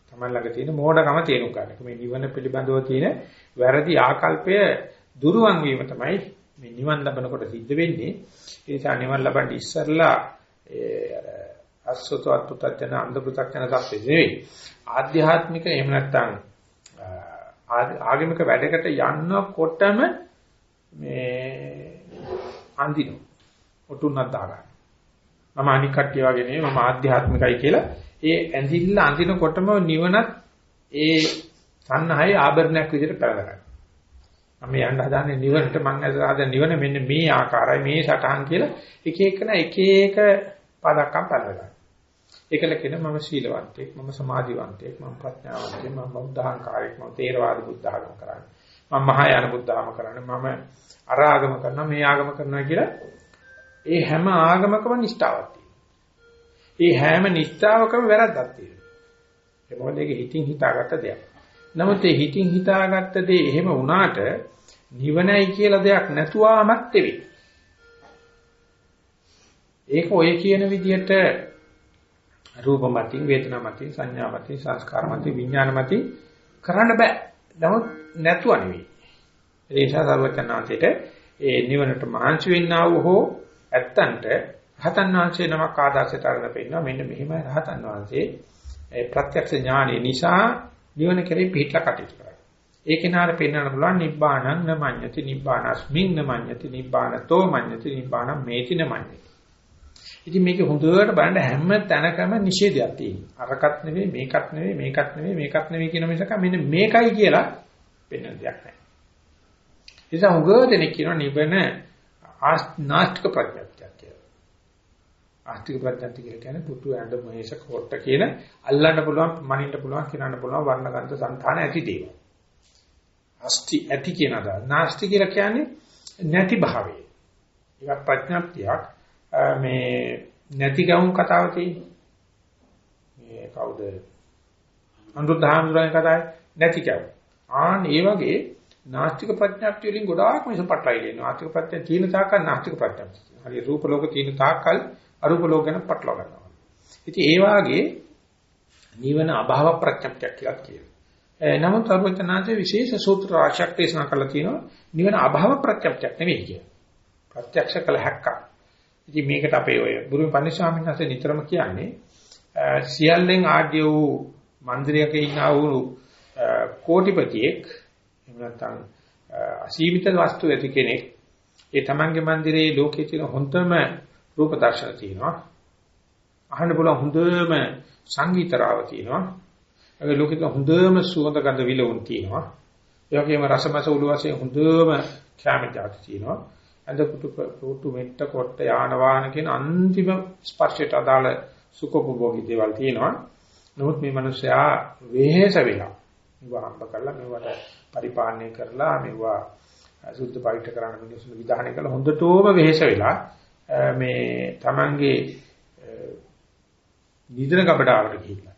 තමයි ළඟ තියෙන මෝඩකම තේරුම් ගන්න. මේ නිවන පිළිබඳව තියෙන වැරදි ආකල්පය දුරුවන් වීම තමයි මේ නිවන් ලබනකොට සිද්ධ වෙන්නේ. ඒ නිසා නිවන් ලබන්න ඉස්සරලා අස්සතවත් පුතඥ අන්ධ පුතඥ සත්‍ය නෙවෙයි. ආධ්‍යාත්මික එහෙම නැත්නම් ආගමික වැඩකට යන්නකොටම මේ අන්දිනු ඔටුන්නක් දාගන්න. මම අනික් කට්ටිය වගේ නෙවෙයි මම ආධ්‍යාත්මිකයි කියලා ඒ ඇඳිල්ල අඳිනකොටම නිවනත් ඒ සන්නහයි ආභරණයක් විදිහට පැවරගන්න. මම යන්න හදාන්නේ නිවනට මම හදාන නිවන මෙන්න මේ ආකාරයි මේ සටහන් කියලා එක එකන එක එක පදක්කම් පැනගන්න. ඒකල කියන මම සීලවන්තයෙක් මම සමාධිවන්තයෙක් මම ප්‍රඥාවන්තයෙක් මම බුද්ධහංකාරයෙක් මම තේරවාද බුද්ධාගම කරන්නේ. මම මහායාන බුද්ධාගම කරන්නේ. මම අර ආගම කරනවා මේ ආගම කරනවා කියලා ඒ හැම ආගමකම නිෂ්ඨාවක් තියෙනවා. ඒ හැම නිෂ්ඨාවකම වැරද්දක් තියෙනවා. ඒ මොකද ඒක හිතින් හිතාගත්ත දෙයක්. නමුත් ඒ හිතින් හිතාගත්ත දේ එහෙම වුණාට නිවනයි කියලා දෙයක් නැතුවමත් තෙවේ ඒක ඔය කියන විදිහට රූප මතින් වේදනා මතින් සංඥා මතින් සංස්කාර මතින් විඥාන මතින් කරන්න බෑ. නමුත් නැතුව නෙවෙයි. ඒ නිසා සර්වචනාන්තයට ඒ නිවනට මහන්සි වෙන්නා වූ හෝ ඇත්තන්ට රහතන් වහන්සේ නමක් ආදර්ශයට අරගෙන පෙන්නනවා මෙන්න මෙහිමයි රහතන් වහන්සේ ඒ ප්‍රත්‍යක්ෂ ඥානෙ නිසා නිවන කෙරෙහි පිටලා කටයුතු කරා. ඒ කෙනාට පෙන්වන්න පුළුවන් නිබ්බාණං නමඤ්ඤති නිබ්බානස්මින් නමඤ්ඤති නිබ්බානතෝ මඤ්ඤති නිබ්බාන මේතින මඤ්ඤති ඉතින් මේක හොඳට බලන්න හැම තැනකම නිෂේධයක් තියෙනවා. අරකට නෙවෙයි මේකත් නෙවෙයි මේකත් නෙවෙයි මේකත් නෙවෙයි කියන මිසක මෙන්න මේකයි කියලා වෙන දෙයක් නැහැ. ඒ නිසා උගව දෙනෙක් කියනවා නිවන නාස්තික ප්‍රඥාවක් කියලා. ආස්තික ප්‍රඥාති කියලා කියන්නේ පුතු ඇඳ මහේෂ කොට කියන අල්ලන්න පුළුවන් මනින්න පුළුවන් කියන්න පුළුවන් වර්ණගන්ත సంతාන ඇති දේවල්. අස්ති ඇති කියන අදහස. නාස්ති කියලා කියන්නේ නැති භාවය. ඒක ප්‍රඥාප්තියක් මේ නැති ගවුම් කතාව තියෙන්නේ. මේ කවුද? අනුරුද්ධහාමුදුරන්ගේ කතාවේ නැති කව. ආන් ඒ වගේ නාස්තික ප්‍රඥාප්තිය වලින් ගොඩාක් මිස පටලයි ඉන්නවා. නාස්තික ප්‍රඥා තීන තාක්කල් නාස්තික ප්‍රඥාප්තිය. හරි රූප ලෝක තීන තාක්කල් අරූප ලෝක ගැන පටලවා ගන්නවා. ඉතින් ඒ වාගේ නිවන අභාව ප්‍රඥප්තියක් කියලා කියනවා. නමුත් අරුවචනාංශයේ විශේෂ සූත්‍ර රාශියක් දේශනා කරලා තියෙනවා නිවන අභාව ප්‍රඥප්තියක් නෙවෙයි කියන්නේ. ප්‍රත්‍යක්ෂ කළ හැක්ක. ඉතින් මේකට අපේ ඔය බුරුම පන්සිවාමීන් වහන්සේ නිතරම කියන්නේ සියල්ලෙන් ආඩ්‍ය වූ මන්දිරයක ඉන්නා වූ කෝටිපතියෙක් එහෙම නැත්නම් අසීමිත වස්තු ඇති කෙනෙක් ඒ තමන්ගේ මන්දිරේ ලෝකයේ තියෙන හොඳම රූප දර්ශන තියෙනවා. අහන්න පුළුවන් හොඳම සංගීතරාව තියෙනවා. ඒ ලෝකෙක හොඳම සුවඳ ගඳ විලවුන් තියෙනවා. ඒ වගේම රසමස උළු වශයෙන් හොඳම කැමජාති තියෙනවා. අද කුටු කුටු මෙට්ට කොට යාන වාහන කියන අන්තිම ස්පර්ශයට අදාළ සුඛෝපභෝගී දේවල් තියෙනවා. නමුත් මේ මිනිස්සයා වෙහෙස වෙලා මේවා හම්බ කරලා මේවට පරිපාලනය කරලා මේවා සුද්ධ පවිත්‍ර කරන මිනිස්සුන් විධානය කළා හොඳටම වෙහෙස වෙලා මේ Tamange නිදන ගබඩාවට ගිහිල්ලා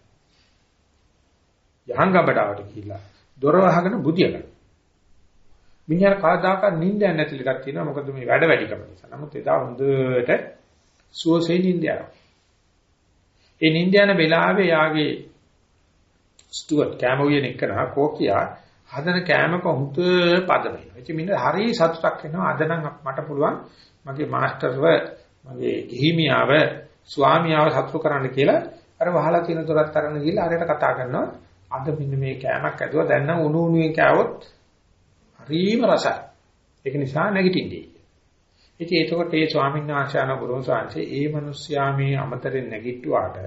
යහන් ගබඩාවට ගිහිල්ලා දොර වහගෙන බුදිය ගන්න. මිනිහා කවදාකවත් නිින්දයක් නැති එකක් තියෙනවා මොකද මේ වැඩ වැඩිකම නිසා. නමුත් එදා හොඳට සුවසේ නිින්ද යනවා. ඒ නිින්ද යන වෙලාවේ යාගේ ස්ටුවර්ට් කෑම උයන එකනා කෝකියා හදන කෑමක හුත පද වෙනවා. ඉතින් මිනිහ හරිය සතුටක් වෙනවා. අද නම් මට පුළුවන් මගේ මාස්ටර්ව මගේ ගිහිමියාව ස්වාමියාව සතුටු කරන්න කියලා අර වහලා තියෙන දොරත් අරගෙන ගිහලා අරයට කතා කරනවා. අද මෙන්න මේ කෑමක් ඇදුවා. දැන් නම් උණු උණුවෙන් කෑවොත් හරිම රසයි. ඒක නිසා නැගිටින්නේ. ඉතින් එතකොට ඒ ස්වාමීන් වහන්සේ අන ගුරු සංසේ ඒ මිනිස්යා මේ අමතරෙන් නැගිට්ටුවාට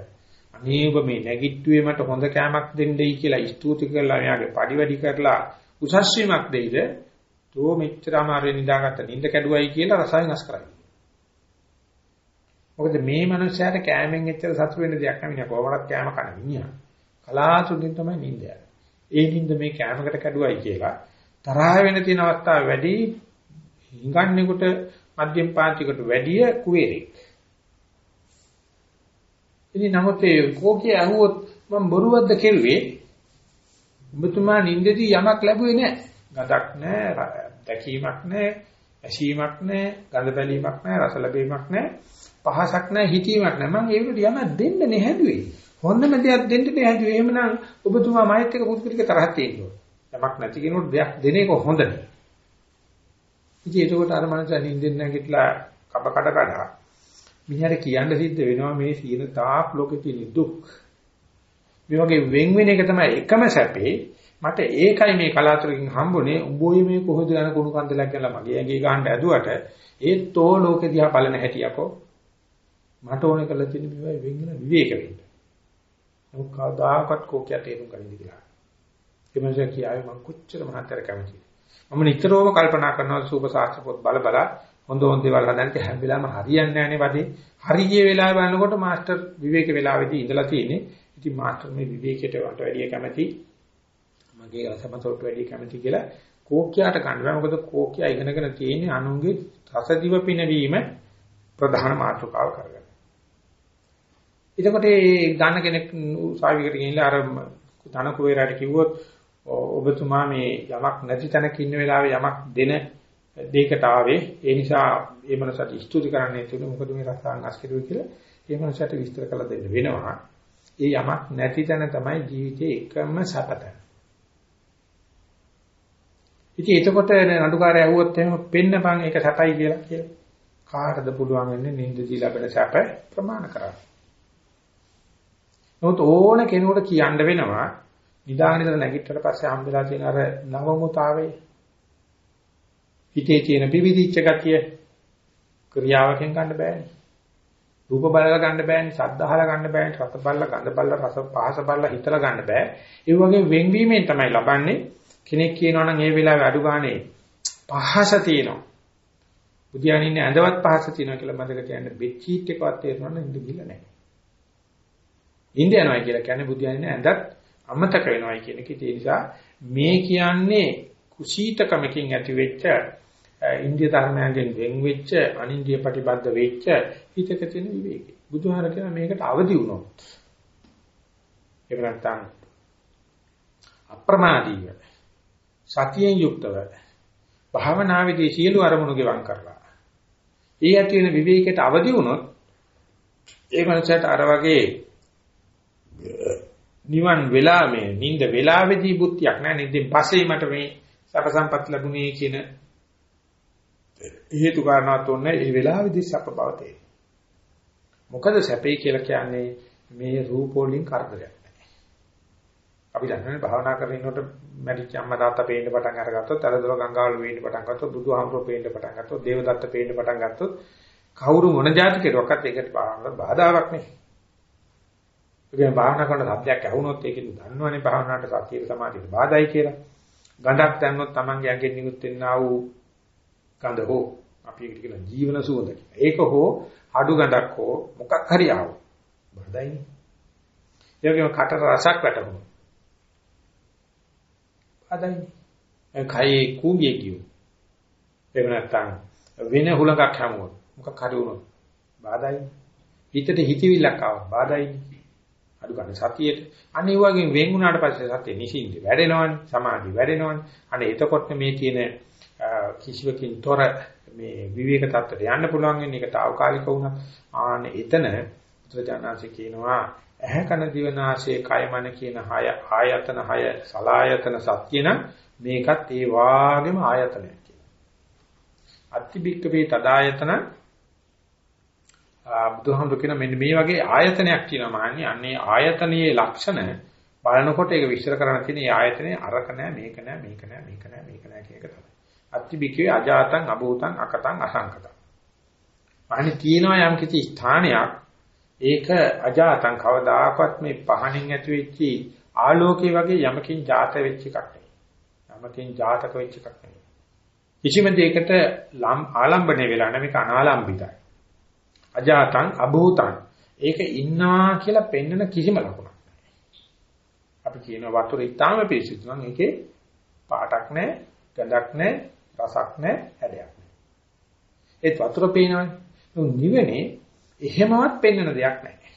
අනේ ඔබ මේ නැගිට්ටුවේ මට හොඳ කෑමක් දෙන්නයි කියලා ස්තුති කරලා එයාගේ පඩි වැඩි කරලා උසස් වීමක් දෙයිද තෝ මෙච්චර අමාරුවෙන් නිදාගත්ත නිින්ද කැඩුවයි කියලා රසායනස් කරයි. මොකද මේ මනුස්සයාට කෑමෙන් එච්චර සතුට වෙන්න දෙයක් නැහැ කොහොමවත් කෑම කන මිනිහා. කලාතුරකින් තමයි නිින්ද ඒ නිින්ද මේ කෑමකට කැඩුවයි කියලා තරහ වෙන තියෙන අවස්ථාව වැඩි හිඟන්නේකට මධ්‍යම පාන්තිකට වැඩිය කුවේරෙක්. ඉතින් නමුත් ඒ කෝකිය ඇහුවොත් මම බොරුවක්ද කෙරුවේ? ඔබතුමා නිින්දදී යමක් ලැබුවේ නැහැ. ගඳක් නැහැ, දැකීමක් නැහැ, ඇසීමක් නැහැ, ගඳ බැලීමක් නැහැ, රස ලැබීමක් නැහැ, පහසක් නැහැ, හිතීමක් නැහැ. මම ඒකට යමක් දෙන්න නැහැදුවේ. හොඳම දෙයක් දෙන්න නැහැදුවේ. එහෙමනම් ඔබතුමා මායත් එක්ක පුදුලික තරහක් තියෙනවා. යමක් නැති කෙනෙකුට දෙයක් දෙන එක හොඳ නෑ. ඉතින් ඒකෝට අර මනස නිින්දෙන් නැගිටලා කබ කඩ කඩ මිනිහට කියන්න සිද්ධ වෙනවා මේ සීන තාක් ලෝකේ තියෙන දුක්. මේ වගේ වෙන් වෙන එක තමයි එකම සැපේ. මට ඒකයි මේ කලාතුරකින් හම්බුනේ උඹෝයි මේ කොහොද යන කුණු කන්දලක් කියලා මගේ ඇඟේ ගහන්න ඇදුවට ඒත් තෝ ලෝකේ දිහා බලන හැටියකෝ මට ඕනේ කරලා තියෙන මේවයි වෙන් වෙන විවේක වෙන්න. නමුත් කවදාකවත් කෝකිය තේරුම් ගන්න කියලා. ඒ මනස කියාවේ මම කොච්චර මහතර කැමතිද. මම නිතරම කල්පනා කරනවා සූප සාක්ෂි පොත් බල බල හොඳ හොඳ දේවල් හදන්න හැම වෙලාවෙම හරියන්නේ නැහනේ වදේ. හරිය වෙලාව බලනකොට මාස්ටර් විවේක වෙලාවේදී ඉඳලා තියෙන්නේ. ඉතින් මාස්ටර් මේ විවේකයට වට වැඩිය කැමති. මගේ රසමතොට වැඩිය කැමති කියලා කෝකියාට ගන්නවා. මොකද කෝකියා ඉගෙනගෙන තියෙන්නේ අනුන්ගේ රසදිව පිනවීම ප්‍රධාන මාතෘකාව කරගෙන. එතකොට ඒ ගන්න කෙනෙක් උසාවියකට ගිහිල්ලා අර ධන කුවේරාට කිව්වොත් ඔබතුමා මේ යමක් නැති තැනක ඉන්න වෙලාවේ යමක් දෙන දෙයකට ආවේ ඒ නිසා ඒ මනසට ස්තුති කරන්නේ තුන මොකද මේ රසායන අස්කිරුවේ කියලා ඒ මනසට විස්තර කළ දෙන්න වෙනවා. ඒ යමක් නැති තැන තමයි ජීවිතයේ එකම සපත. ඉතින් එතකොට නඩුකාරය ඇහුවොත් එහෙම පෙන්නපන් ඒක සතයි කියලා කියලා. කාටද පුළුවන් වෙන්නේ නින්දදී ලැබෙන සැප ප්‍රමාණ කරන්න. නමුත් ඕන කෙනෙකුට කියන්න වෙනවා නිදාගෙන ඉඳලා නැගිට්ටට පස්සේ හම්බෙලා තියෙන අර නවමුතාවේ හිතේ තියෙන පිවිදිච්ච ගතිය ක්‍රියාවකින් ගන්න බෑනේ. රූප බලලා ගන්න බෑනේ, ශබ්ද අහලා ගන්න බෑනේ, රස බලලා, ගඳ බලලා, රස පහස බලලා හිතලා ගන්න බෑ. ඒ වගේ වෙන්වීමෙන් තමයි ලබන්නේ. කෙනෙක් කියනවා නම් ඒ වෙලාවේ අඩු ගානේ පහස තියෙනවා. බුදියාගෙන ඉන්නේ ඇඳවත් පහස තියෙනවා කියලා මතක තියාගන්න බෙඩ් ෂීට් එකවත් තේරෙනවා නේද ගිහිල්ලා නැහැ. ඉන්ද යනවා කියලා කියන්නේ බුදියාගෙන ඇඳත් අමතක වෙනවයි කියන එක. ඒ නිසා මේ කියන්නේ කුසීතකමකින් ඇති වෙච්ච ඉන්දිය ධර්මයන්ගෙන් වෙන් වෙච්ච අනින්දිය ප්‍රතිබද්ධ වෙච්ච හිතක තියෙන විවේකය. බුදුහාර කියන මේකට අවදි වුණොත් එහෙම නැත්නම් අප්‍රමාදීව සතියෙන් යුක්තව භාවනාවේදී සියලු අරමුණු ගෙවම් කරලා ඒ ඇති වෙන විවේකයට අවදි වුණොත් ඒ මනසට අර වගේ නිවන් වෙලා මේ නිින්ද වෙලාවේදී බුද්ධියක් නැහැ නිින්දෙන් පස්සේ මට මේ සැප සම්පත් ලැබුණේ කියන හේතු කාරණාත් ඕනේ ඒ වෙලාවේදී සැප බව තේරෙනවා. මොකද සැපේ කියලා කියන්නේ මේ රූප වලින් කරදරයක් නැහැ. අපි දන්නනේ භාවනා කරගෙන ඉන්නකොට මැරිච්ච අම්මා තාත්තා පේන්න පටන් අරගත්තොත්, අලදොල ගංගාවල පේන්න පටන් ගත්තොත්, බුදුහාමුදුරුවෝ පේන්න පටන් ගත්තොත්, දේවදත්ත පේන්න පටන් ගත්තොත් කවුරු මොන જાති කෙරුවක්වත් ඒකට බාධාවක් නෙවෙයි. ඒ භාවනා කරන සත්‍යයක් ඇහුනොත් ඒකෙන් දන්නවනේ භාවනාවට සතියේ සමාධියට බාධායි කියලා. ගඳක් දැන්නොත් Tamange ඇඟෙන් නිකුත් වෙනා වූ ගඳ හෝ අපි ඒකට කියන ජීවන සුවඳ කියලා. ඒක හෝ අඩු ගඳක් හෝ මොකක් හරි ආව. බාධායිනේ. ඒ වගේම කට රසක් වැටුණා. බාධායිනේ. ඒ කයි කුඹිය කියු. එහෙම නැත්නම් වෙන හුලඟක් හැමුවොත් මොකක් හරි වුණොත් බාධායිනේ. හිතට හිතවිල්ලක් ආව බාධායිනේ. අඩු ගන්න සතියේට අනේ වගේ වෙන් වුණාට පස්සේ සතිය නිසින්ද වැඩෙනවනේ සමාධි වැඩෙනවනේ. අනේ එතකොට මේ තියෙන කිසිවකින් තොර මේ විවේක තත්ත්වයට යන්න පුළුවන් වෙන එක తాවකාලික වුණා. ආන එතන බුදුජානනාංශ කියනවා ඇහැ කන දිවනාශය කය මන කියන හය ආයතන හය සලායතන සත්‍ය නම් මේකත් ඒ වාගේම ආයතනයක් කියලා. අත්තිබික්කවේ තදායතන බුදුහාමුදුරු කියන මෙන්න මේ වගේ ආයතනයක් තියෙනවා මහන්නේ අන්නේ ආයතනයේ ලක්ෂණ බලනකොට ඒක විස්තර කරන්න තියෙන මේ ආයතනයේ අරක නෑ මේක නෑ මේක නෑ මේක නෑ මේක නෑ කියන එක තමයි. අත්තිබිකේ අජාතං අභූතං අකතං අසංකතං. මහන්නේ තියෙනවා යම් කිසි ස්ථානයක් ඒක අජාතං කවදාකවත් මේ පහනින් ඇති වෙච්ච ආලෝකයේ වගේ යමකින් ජාත වෙච්ච එකක් නෙවෙයි. යමකින් ජාතක වෙච්ච එකක් නෙවෙයි. කිසිම දෙයකට ආලම්බණය වෙලා නැ මේක අනාලම්බිතයි. අජාතං අභූතං ඒක ඉන්නා කියලා පෙන්වන කිසිම ලකුණක් නැහැ. අපි කියන වතුර ඊටාම පිරිසිදු නම් ඒකේ පාටක් නැහැ, ගඳක් නැහැ, රසක් නැහැ, හැඩයක් නැහැ. ඒත් වතුර පේනවනේ. නිවනේ එහෙමවත් පෙන්වන දෙයක් නැහැ.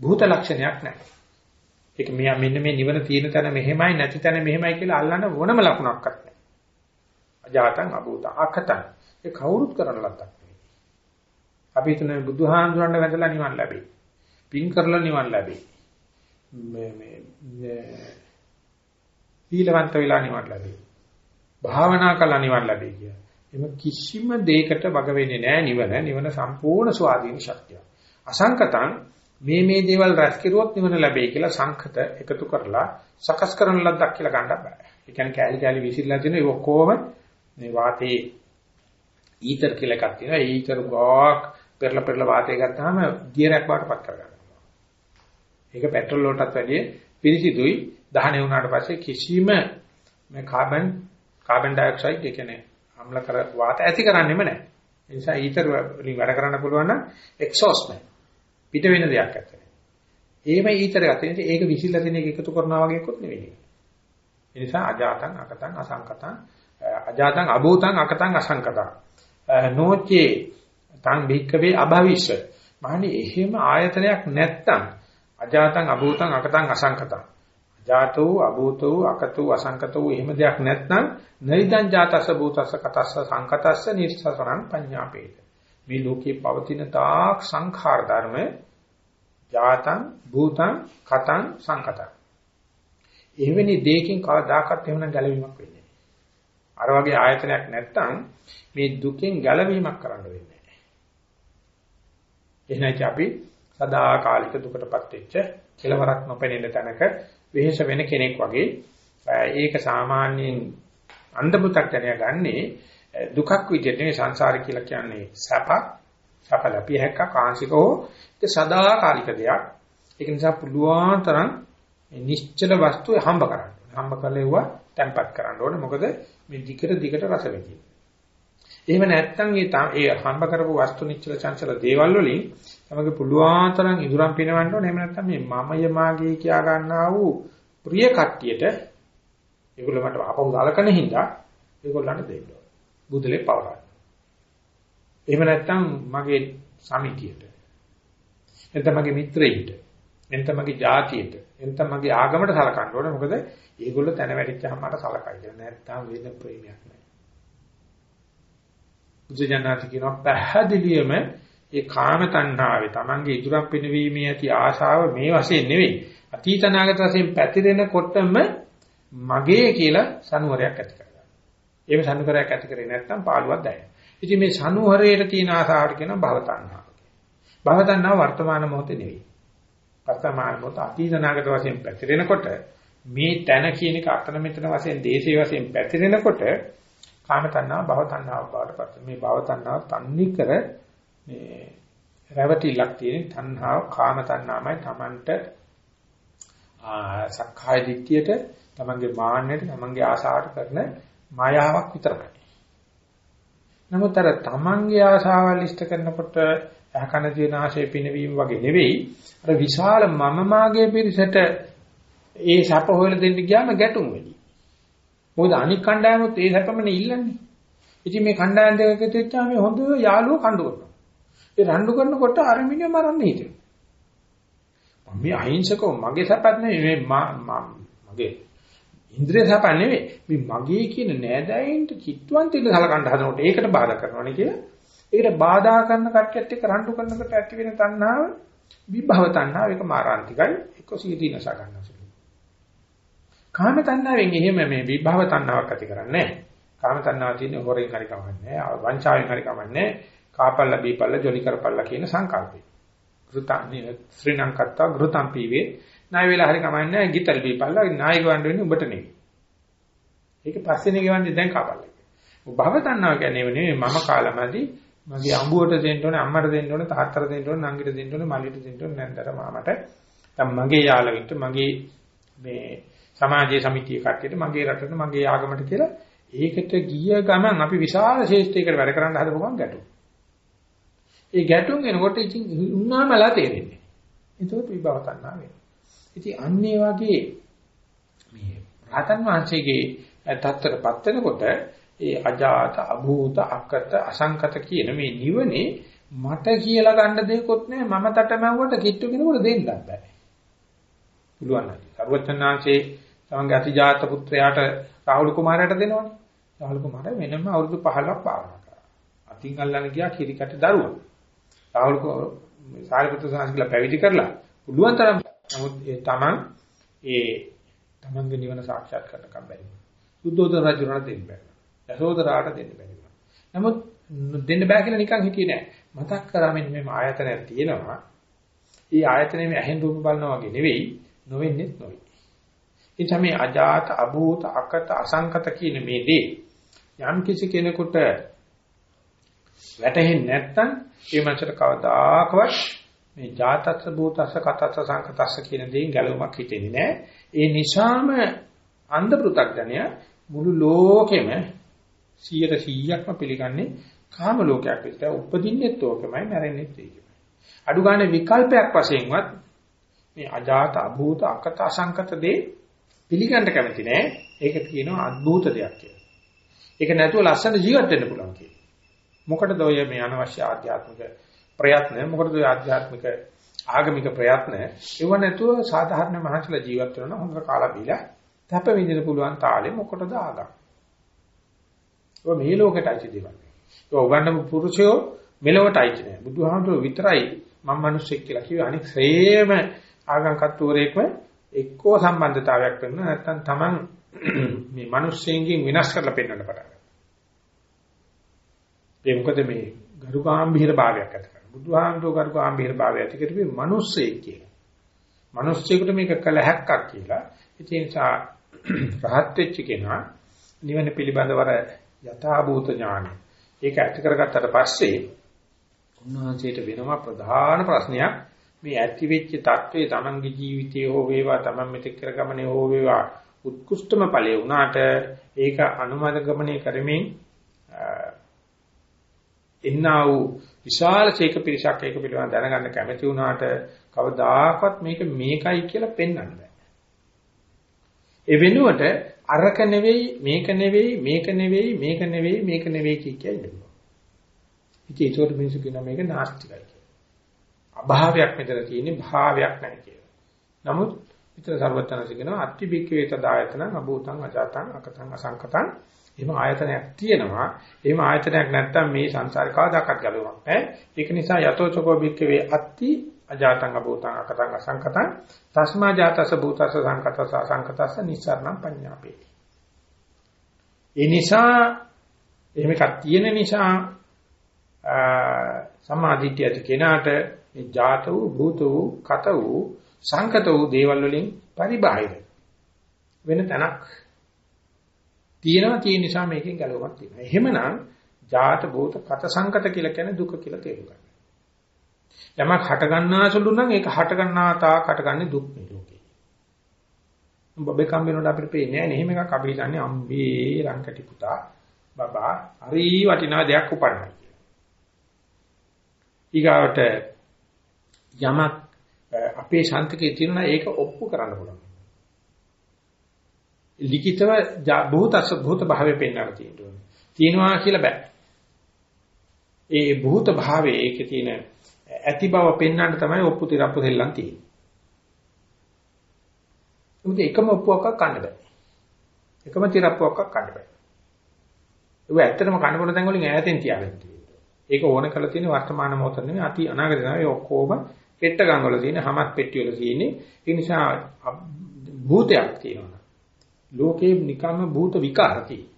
භූත ලක්ෂණයක් නැහැ. ඒක මෙයා මෙන්න මේ නිවන තියෙන තැන මෙහෙමයි නැති තැන මෙහෙමයි කියලා අල්ලන්න ඕනම ලකුණක්වත් නැහැ. අජාතං අභූත අකතං ඒ කවුරුත් කරන ලද්දක්. අපි හිතන බුදුහාමුදුරන්ට වැඳලා නිවන් ලැබෙයි. පින් කරලා නිවන් ලැබෙයි. මේ මේ සීලවන්ත වෙලා නිවන් ලැබෙයි. භාවනා කළා නිවන් ලැබෙයි කියලා. එම කිසිම දෙයකට වග වෙන්නේ නැහැ නිවන. නිවන සම්පූර්ණ ස්වාධීන ශක්තිය. අසංකතං මේ මේ දේවල් රැස් කෙරුවොත් නිවන ලැබෙයි කියලා සංකත එකතු කරලා සකස් කරන ලද්දක් කියලා ගන්න බෑ. ඒ කියන්නේ කෑලි කෑලි විසිරලා තියෙන ඒ ඔක්කොම මේ වාතේ ඊතර කියලා එකක් තියෙනවා. ඒ ඊතර ගොක් පෙරලා පෙරලා වාතය ගත්තාම ගියරයක් වඩටපත් කරගන්නවා. ඒක පෙට්‍රල් වලටත් වැඩිය පිරිසිදුයි දහණය වුණාට පස්සේ කිසිම මේ කාබන් කාබන් ඩයොක්සයිඩ් ඒ කියන්නේ අම්ල කර වාත ඇති කරන්නෙම නැහැ. ඒ නිසා ඊතර වලින් වැඩ කරන්න පුළුවන් නම් එක්සෝස්ට් නැහැ. පිට වෙන දෙයක් ඇත්තේ. එහෙම ඊතර ගත්තේ ඒක විසිරලා තියෙන එක එකතු කරනවා වගේ එකක් නෙවෙයි. ඒ නිසා අජාතං අකතං අසංකතං අජාතං අභූතං අකතං අසංකතං නෝචේ තං භික්කවේ අභවිෂ්‍ය. මහණි එහෙම ආයතනයක් නැත්තම් අජාතං අභූතං අකතං අසංකතං. ජාතෝ අභූතෝ අකතෝ අසංකතෝ එහෙම දෙයක් නැත්නම් නරිදං ජාතස්ස භූතස්ස කතස්ස සංකතස්ස නිස්සසරං පඤ්ඤාපේත. මේ ලෝකේ පවතින තාක් සංඛාර ධර්ම ජාතං භූතං කතං සංකතං. එවැනි දෙයකින් කවදාකවත් එහෙම ගැලවීමක් වෙන්නේ නැහැ. අර වගේ ආයතනයක් නැත්තම් මේ දුකෙන් ගැලවීමක් කරන්න වෙන්නේ එහෙනම් අපි සදාකාලික දුකටපත් වෙච්ච කෙලවරක් නොපෙනෙන තැනක වෙහෙස වෙන කෙනෙක් වගේ ඒක සාමාන්‍යයෙන් අන්ධබුතක්ඥය ගන්නේ දුකක් විදිහට නෙවෙයි සංසාරය කියලා කියන්නේ සැප සැප ලැබිය හැක්ක කාංශිකෝ ඒක සදාකාලික දෙයක්. ඒක නිසා පුළුවන් තරම් නිශ්චල වස්තු හම්බ කරන්න හම්බ කරලෙව්වා තැම්පත් කරන්න ඕනේ. මොකද මේ දිගට දිගට රස වෙන්නේ එහෙම නැත්නම් ඒ ඒ හම්බ කරපු වස්තු නිච්චල චංචල දේවල් වලින් තමගේ පුළුවන් තරම් ඉදුරම් පිනවන්න ඕනේ. එහෙම නැත්නම් මේ මමය මාගේ කියා ගන්නා වූ ප්‍රිය කට්ටියට ඒගොල්ලෝ මට අපහු දාලකන හින්දා ඒගොල්ලන්ට දෙන්න ඕනේ. බුදලේ පවරන්න. එහෙම නැත්නම් මගේ සමිතියට එතන මගේ මිත්‍රයින්ට එතන මගේ ජාතියට එතන මගේ ආගමට සලකන්න ඕනේ මොකද ඒගොල්ලෝ තැන වැටිච්චාම මට සලකයි කියලා නැත්තම් වෙන ප්‍රේමයක් නැහැ. බුදුජානක කියනවා පැහැදිලියම ඒ කාම තණ්හාවේ Tamange ඉදුරම් පිනවීමේ ඇති ආශාව මේ වශයෙන් නෙවෙයි අතීතනාගත වශයෙන් පැතිරෙනකොටම මගේ කියලා සනුවරයක් ඇති කරගන්නවා. එහෙම සනුවරයක් ඇති කරේ නැත්නම් පාළුවක් දැනෙනවා. ඉතින් මේ සනුවරයට තියෙන ආශාවට කියනවා භව තණ්හාව. භව තණ්හාව වර්තමාන මොහොතේ නෙවෙයි. වර්තමාන මොහොත අතීතනාගත වශයෙන් පැතිරෙනකොට මේ තන කියන එක අතන මෙතන වශයෙන් දේශේ වශයෙන් පැතිරෙනකොට කාම තණ්හාව භව තණ්හාව බවට පත් මේ භව තණ්හාව තන්නි කර මේ රැවටිලක් තියෙන තණ්හාව කාම තණ්හාමයි Tamanට සක්කාය දිට්ඨියට තමන්ගේ මාන්නයට තමන්ගේ ආශාවට කරන මායාවක් විතරයි. නමුත් අර තමන්ගේ ආශාවල් ඉෂ්ට කරනකොට අහකන දින ආශේ පිනවීම වගේ නෙවෙයි අර විශාල මම මාගේ පිරිසට ඒ සැප හොයලා දෙන්න ගියාම ගැටුම් වෙයි. මොකද අනික් කණ්ඩායමත් ඒ සැපමනේ ඉල්ලන්නේ. ඉතින් මේ කණ්ඩායම් දෙකක තියච්චා මේ හොඳ යාළුවෝ කණ්ඩු කරනවා. ඒ රණ්ඩු කරනකොට අර මිනිහ මරන්න හිතෙනවා. මේ අහිංසකව මගේ සැපත් නෙවෙයි මේ මගේ ඉන්ද්‍රිය සැප නෙවෙයි මේ මගේ කියන නෑදෑයින්ට කිට්ටුවන් තියලා සලකන්න හදනකොට ඒකට බාධා කරනවනේ කියලා ඒකට බාධා කරන කට්ටියත් එක්ක රණ්ඩු කරනකොට ඇති වෙන තණ්හාව විභව තණ්හාව ඒක මාරාන්තිකයි එක්ක සීදීනස ගන්නවා කාම තණ්හාවෙන් එහෙම මේ විභව තණ්හාවක් ඇති කරන්නේ නැහැ. කාම තණ්හාව තියෙන්නේ හොරෙන් හරි කමන්නේ වංචාවෙන් හරි කමන්නේ කාපල්ල බීපල්ල ජොලි කරපල්ල කියන සංකල්පේ ගෘතන්නේ ශ්‍රී ලංකත්තා ගෘතම් පීවේ. ණය වෙලා හරි කමන්නේ ගිතල් බීපල්ලා ණය ගවන්න වෙන්නේ උඹට නෙවෙයි. ඒක පස්සේනේ ගෙවන්නේ දැන් කපල්ලා. භව තණ්හාව කියන්නේ නෙවෙයි මම කාලමදී මගේ අඹුවට දෙන්න ඕනේ අම්මට දෙන්න ඕනේ තාත්තට දෙන්න ඕනේ නංගිට දෙන්න ඕනේ මල්ලිට දෙන්න ඕනේ නැන්දට මාමට. දැන් මගේ යාළුවෙක්ට මගේ මේ සමාජයේ සමිතිය කට්ටියට මගේ රටට මගේ ආගමට කියලා ඒකට ගිය ගමන් අපි විශාල ශේෂ්ත්‍රයකට වැඩ කරන්න හදපු ගමන් ගැටුම්. ඒ ගැටුම් එනකොට ඉතින් උන්නාමලා තේරෙන්නේ. ඒකත් විභව තණ්හා වෙනවා. ඉතින් අන්න ඒ වගේ මේ රහතන් වහන්සේගේ தත්තරපත් වෙනකොට ඒ අජාත අභූත අකත අසංකත කියන මේ නිවනේ මට කියලා ගන්න දෙයක්වත් නැහැ මම තටමැව්වට කිට්ටු කෙනෙකුට දෙන්නත් බෑ. පුළුවන් නැති. සර්වචන්නාංශේ තමන්ගේ අතිජාත පුත්‍රයාට රාහුල කුමාරයාට දෙනවනේ. රාහුල කුමාරයා වෙනම අවුරුදු 15ක් භාවනා කරා. අතින් අල්ලන්න ගියා කිරිකට දරුවා. රාහුල සාරිපුත්‍ර සාංශිකලා පැවිදි කරලා පුළුවන් තරම් නමුත් ඒ තමන් ඒ තමන්ගේ නිවන සාක්ෂාත් කරගන්න බැරි. බුද්ධෝදන රජුණට දෙන්න බැහැ. යසෝදරාට දෙන්න බැරි. නමුත් දෙන්න බෑ කියලා නිකන් හිතියේ නෑ. මතක් කරාමින් මේ ආයතනයක් තියෙනවා. ඒ ආයතනයේ මේ ඇහෙන් රූප බලනවා වගේ නෙවෙයි, නොවෙන්නේ නොවේ. ඒ තමයි අජාත, අභූත, අකත, අසංකත කියන මේ දේ යම් කිසි කෙනෙකුට වැටහෙන්නේ නැත්නම් ඒ මනසට කවදාකවත් මේ ජාතස්ස භූතස්ස කතස්ස සංකතස්ස කියන දේෙන් ගැලවමක් හිතෙන්නේ නැහැ. ඒ නිසාම අන්ධ පෘථග්ජනය මුළු ලෝකෙම 100%ක්ම පිළිගන්නේ කාම ලෝකයක් විතර උපදින්නෙත් ඕකමයි මැරෙන්නෙත් ඒකමයි. අඩු ගන්න විකල්පයක් වශයෙන්වත් මේ අජාත අභූත අකත අසංකත දේ පිළිගන්න කැමති නෑ. ඒක කියනවා අద్భుත දෙයක් කියලා. ඒක නැතුව ලස්සන ජීවත් වෙන්න පුළුවන් කියලා. මොකටද ඔය මේ අනවශ්‍ය ආධ්‍යාත්මික ප්‍රයත්න මොකටද ආධ්‍යාත්මික ආගමික ප්‍රයත්න ඒව නැතුව සාධාරණ මහසල ජීවත් වෙනවා හොඳට කාලා බීලා තැප විඳින්න පුළුවන් තාලෙ මොකටද ආගම් ඔය මේ ලෝකෙට අයිති දේවල් ඒ උගන්නපු පුරුෂයෝ මෙලොවට අයිති නෑ බුදුහාමුදුරුවෝ විතරයි මම මිනිස්සෙක් කියලා කිව්වේ අනික ශ්‍රේම ආගම් කත්වරේකම එක්කෝ සම්බන්ධතාවයක් කරනවා නැත්නම් Taman [CLEARS THROAT] මේ මිනිස්සෙන්ගෙන් වෙනස් කරලා පෙන්වන්න පටන් ගන්නවා ඒ මොකද මේ ගරුකාම්භීර භාවයක් ඇති කරනවා බුදුහාමුදුරුවෝ කරුක ආම්බීර භාවය ඇති කරපේ මිනිස්සෙක් කියලා. මිනිස්සෙකුට මේක කළ හැක්කක් කියලා. ඒ නිසා [CLEARS THROAT] රහත් වෙච්ච කෙනා නිවන පිළිබඳවර යථාභූත ඥානය. ඒක ඇති කරගත්තට පස්සේ උන්වහන්සේට වෙනවා ප්‍රධාන ප්‍රශ්නයක් මේ ඇති වෙච්ච தત્ත්වයේ Tamanගේ ජීවිතයේ හෝ වේවා Taman මෙතෙක් කරගමනේ හෝ වේවා උත්කෘෂ්ඨම ඵලයේ වුණාට ඒක අනුමත ගමනේ කරමින් එන්නා වූ විශාල ශේක පිරිසක් ඒක පිළිබඳව දැනගන්න කැමති වුණාට කවදාකවත් මේක මේකයි කියලා පෙන්වන්න බෑ. ඒ වෙනුවට අරක නෙවෙයි මේක නෙවෙයි මේක නෙවෙයි මේක නෙවෙයි මේක නෙවෙයි කිය කිය ඉන්නවා. ඉතින් ඒකට මිනිස්සු කියනවා මේක නාස්තිකයි කියලා. අභාවයක් මෙතන තියෙන්නේ භාවයක් නැහැ කියලා. නමුත් විතර සර්වඥාන්සේ කියනවා අත්ති බික්කේත දායතන අභූතං අජාතං අකතං අසංකතං එහෙම ආයතනයක් තියෙනවා. එහෙම ආයතනයක් නැත්තම් මේ සංසාරේ කවදාකවත් ගැලවෙන්නේ නැහැ. ඒක නිසා යතෝචකෝ බික්කවේ අත්ති අජාතං අභූතං අකතං අසංකතං තස්මා ජාතස භූතස සංකතස අසංකතස නිස්සාරණම් පඤ්ඤාපේ. ඒ නිසා එහෙම එකක් තියෙන නිසා සමාධිත්‍ය ඇති කෙනාට මේ ජාත වූ භූත වූ කත වූ සංකත වූ දේවල් වලින් පරිබාහිර වෙන තැනක් තියෙනවා තියෙන නිසා මේකෙන් ගැලවෙමක් තියෙනවා. එහෙමනම් ජාත භූත කත සංකත කියලා කියන්නේ දුක කියලා තේරුම් ගන්න. යමක් හට ගන්නාසුළු නම් ඒක හට ගන්නා තාක් හටගන්නේ දුක් මේ ලෝකේ. බබේ කම්බිනොට අපිට පේන්නේ නැහැ. එහෙම එකක් අපි හිතන්නේ අම්බේ රංකටි පුතා බබා හරි වටිනා දෙයක් උපන්නා කියලා. ඊගාවට යමක් අපේ ශාන්තිකේ තියෙනවා ඒක ඔප්පු කරන්න පුළුවන්. ලිඛිතව භූතස භූත භාවයේ පෙන්වන්න තියෙනවා. තියෙනවා කියලා බෑ. ඒ භූත භාවයේ ඒකේ තියෙන ඇති බව පෙන්වන්න තමයි ඔප්පු තිරප්පු දෙල්ලන් තියෙන්නේ. මොකද එකම ඔප්පුවක් කන්න බෑ. එකම තිරප්පුවක් කන්න බෑ. ඒක ඇත්තටම කනකොට තැන් වලින් ඈතෙන් තියාගන්න තියෙනවා. ඒක ඕන කරලා තියෙන වර්තමාන මොහොත නෙමෙයි අති අනාගත නෙමෙයි ඔක්කොම පෙට්ට ගම් වල තියෙන හැමත් පෙට්ටි වල තියෙන්නේ. ඒ නිසා භූතයක් තියෙනවා. ලෝකේ නිකම්ම භූත විකාර තියෙනවා.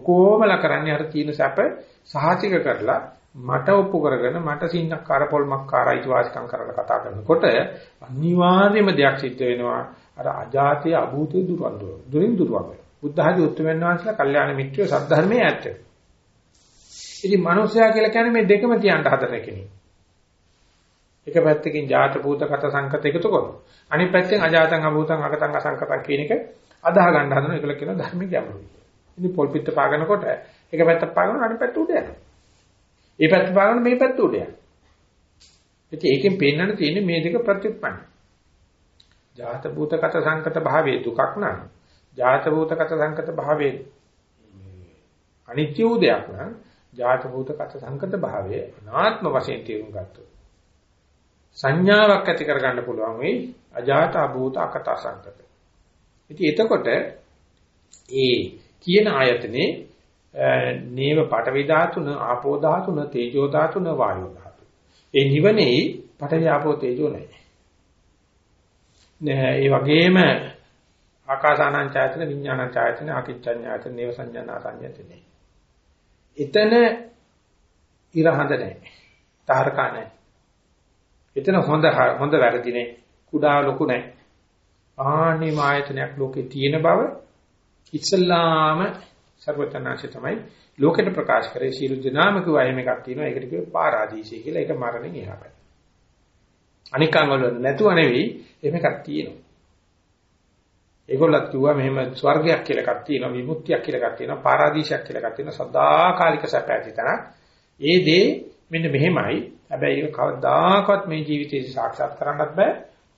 කොහොමලා කරන්නේ අර තියෙන සැප සහතික කරලා මට ඔප්පු කරගෙන මට සින්නක් කරපොල්මක් කාරයිති වාසිකම් කරලා කතා කරනකොට අනිවාර්යයෙන්ම දෙයක් සිද්ධ වෙනවා අර අජාතීය අභූතේ දුරවඳුර දුරින් දුරවග බුද්ධ ආදී උත්තරමයන් වහන්සේලා කල්යාණ මිත්‍රයෝ සද්ධර්මයේ ඇත්ත ඉතින් මනුස්සයා කියලා කියන්නේ මේ දෙකම තියන්න හදන කෙනෙක් එක පැත්තකින් ජාත භූත කත සංකත එකතු කරනවා අනිත් පැත්තෙන් අජාතං අභූතං අකතං අසංකතං කියන එක අදාහ ගන්න හදන එකල කියන ධර්මික ගැඹුරුයි ඉතින් පොල් පිට පාගනකොට එක පැත්තක් පාගන අනිත් පැත්ත උඩ යනවා ඒ පැත්ත බලන මේ පැත්ත උඩ යනවා. ඉතින් ඒකෙන් පේන්නට තියෙන්නේ මේ දෙක ප්‍රතිඋත්පන්න. ජාත භූතගත සංකත භාවයේ දුකක් නම් ජාත භූතගත සංකත භාවයේ අනිත්‍ය වූ දෙයක් නම් ජාත භූතගත සංකත භාවයේ අනාත්ම වශයෙන් තේරුම් ගත්තොත් සංඥාවක් ඇති කරගන්න පුළුවන් වෙයි අජාත අභූත අකත සංකත. ඉතින් එතකොට ඒ කියන ආයතනේ නේව පඨවි ධාතුන ආපෝ ධාතුන තේජෝ ධාතුන වායෝ ධාතු. ඒ නිවනේ පඨවි ආපෝ තේජෝ නැහැ. ඒ වගේම ආකාසානං ඡායතන විඥානං ඡායතන අකිච්ඡඤ්ඤායතන නේව සංඥානා සංයතනේ. එතන ඉරහඳ නැහැ. තාරකා නැහැ. එතන හොඳ හොඳ වැරදි නැහැ. කුඩා ලොකු නැහැ. ආනි මායතනයක් ලෝකේ තියෙන බව ඉස්සල්ලාම සර්වචනාංශය තමයි ලෝකෙට ප්‍රකාශ කරේ සීල දනාමක වයම එකක් තියෙනවා ඒකට කියව පාරාදීසය කියලා ඒක මරණයෙන් එහා පැත්ත. අනිකන් වල නැතුව නෙවෙයි එහෙම එකක් තියෙනවා. ඒගොල්ලත් කිව්වා මෙහෙම ස්වර්ගයක් කියලා එකක් තියෙනවා විමුක්තියක් කියලා එකක් තියෙනවා පාරාදීසයක් කියලා එකක් තියෙනවා සදාකාලික සැප ඇති තැන. ඒ දේ මෙන්න මෙහෙමයි. හැබැයි ඒක කවදාකවත් මේ ජීවිතේ සාක්ෂාත් කරන්නත් බෑ.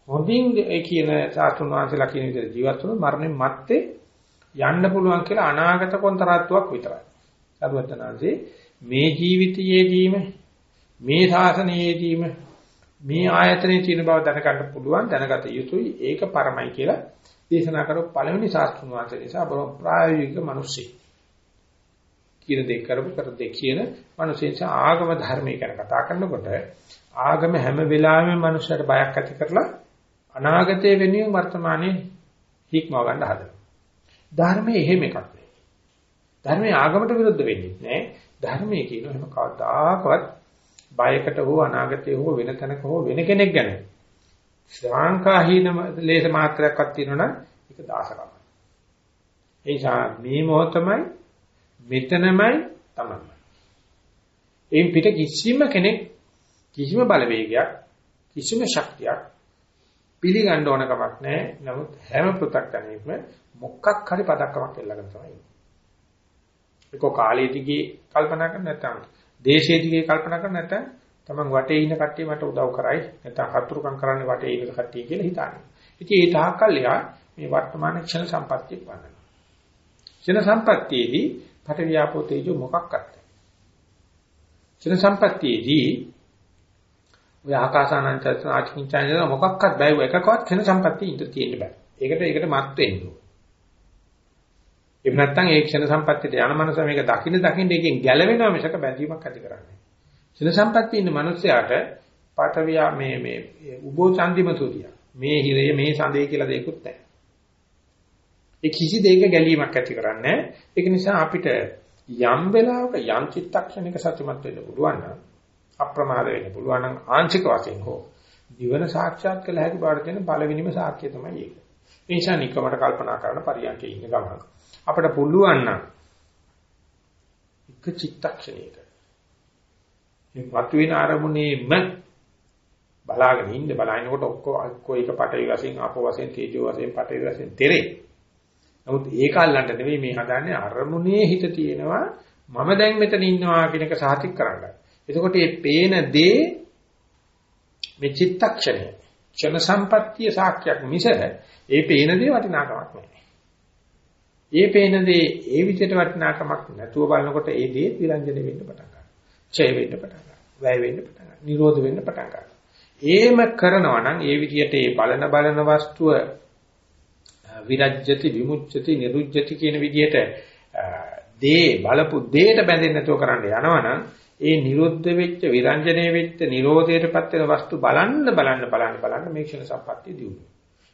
හොඳින් ඒ කියන සාතුන් වහන්සේලා කියන විදිහට ජීවත් වුණොත් මරණයන් මත්තේ යන්න පුළුවන් කියලා අනාගත කොන්තරාත්තුවක් විතරයි. සරුවචනාංශේ මේ ජීවිතයේදීම මේ ශාසනයේදීම මේ ආයතනයේ තියෙන බව දැනගන්න පුළුවන් දැනගත යුතුයි ඒක පරමයි කියලා දේශනා කරපු පළවෙනි ශාස්ත්‍රුන් වහන්සේ නිසා බොහොම ප්‍රායෝගික මිනිස්සෙක්. කියන දෙයක් කරපු කර දෙක කියන මිනිස්සෙන් ආගම ධර්මයේ ගැන කතා කරනකොට ආගම හැම වෙලාවෙම මනුස්සයට බයක් ඇති කරලා අනාගතයේ වෙනුවෙන් වර්තමානයේ හික්මව ගන්න හදනවා. ධර්මයේ එහෙම එකක් නෑ. ධර්මයේ ආගමට විරුද්ධ වෙන්නේ නෑ. ධර්මයේ කියන එහෙම කවදාකවත් බයකට හෝ අනාගතයේ හෝ වෙන තැනක හෝ වෙන කෙනෙක් ගැන ශ්‍රාංකාහීන ලේස මාත්‍රයක්වත් තියෙනවනම් ඒක දාසකමයි. ඒ නිසා මේ මොහොතමයි මෙතනමයි තමයි. එයින් පිට කිසිම කෙනෙක් කිසිම බලවේගයක් කිසිම ශක්තියක් පිළිගන්න ඕන කමක් නැහැ. නමුත් හැම පෘථග්ජනෙකම මොකක් හරි පදක්කමක් එල්ලගෙන තමයි ඉන්නේ. ඒක කාලයේ දිගේ කල්පනා කරන නැත්නම් දේශයේ දිගේ කල්පනා කරන නැත්නම් තමන් වටේ ඉන්න කට්ටිය මට උදව් කරයි නැත්නම් හතුරුකම් කරන්නේ වටේ ඉන්න කට්ටිය කියලා හිතන්නේ. ඉතින් ඒ තාක්කල් යා මේ වර්තමාන ක්ෂණ සම්පත්තිය පන්නනවා. ක්ෂණ සම්පත්තියේදී පටවියාපෝ තේජෝ මොකක්වත් චින සම්පත්තියේදී ඔය ආකාසානංචන ආචිකින්චන මොකක්වත් බෑ එකකවත් චින සම්පත්තිය ඉඳ තියෙන්න බෑ. ඒකට ඒකට මත් වෙන්න ඕන. එහෙම නැත්නම් ඒ ක්ෂණ සම්පත්තියට යන මනස මේක දකින්න දකින්න එකෙන් ගැලවෙනවා මිසක බැඳීමක් ඇති කරන්නේ. ක්ෂණ සම්පත්තිය ඉන්න මනුස්සයාට පාඨවියා මේ මේ උබෝ චන්දිම සූර්ය මේ හිරය මේ සඳේ කියලා දෙයක්වත් නැහැ. ඒ කිසි දෙයක ගැලීමක් ඇති කරන්නේ ඒක නිසා අපිට යම් වෙලාවක යම් චිත්තක්ෂණයක සතුටුමත් වෙන්න පුළුවන් නම් අප්‍රමාද වෙන්න පුළුවන් නම් ආංශික වශයෙන් හෝ දිවන සාක්ෂාත් කළ හැකි බාට දෙන පළවෙනිම සාක්ෂිය තමයි ඒක. ඒ නිසා නිකමට කල්පනා කරන පරියන්කේ ඉන්න ගමන් අපිට පුළුවන් නම් එක චිත්තක්ෂණයක මේ මතුවෙන අරමුණේම බලාගෙන ඉන්න බලනකොට ඔක්කොම ඔක්කො එක පටවි වශයෙන් ආපෝ වශයෙන් තේජෝ වශයෙන් පටවි වශයෙන් තෙරේ නමුත් ඒක අල්ලන්න නෙවෙයි මේ හදන්නේ අරමුණේ හිත තියෙනවා මම දැන් මෙතන ඉන්නවා කියන එක සාතික් කරන්නයි. එතකොට මේ පේන දේ මේ චිත්තක්ෂණය ක්ෂණ සම්පත්තිය සාක්ෂියක් මිස ඒ පේන දේ වටිනාකමක් නැහැ. ඒ පේන දේ ඒ විදිහට වටිනාකමක් නැතුව බලනකොට ඒ දේ විරංජන වෙන්න පටන් ගන්නවා. ඡය වෙන්න පටන් ගන්නවා. වැය වෙන්න පටන් ගන්නවා. නිරෝධ වෙන්න පටන් ගන්නවා. ඒම කරනවා නම් ඒ විදිහට ඒ බලන බලන වස්තුව විරජ්‍යති විමුච්ඡති නිරුජ්‍යති කියන විදිහට දේ බලපු දේට බැඳෙන්නේ නැතුව කරන්න යනවනම් ඒ නිරුද්ධ වෙච්ච විරංජනේ වෙච්ච නිරෝධයටපත් වෙන වස්තු බලන්න බලන්න බලන්න බලන්න මේ ක්ෂණ සම්පත්තිය දියුණු.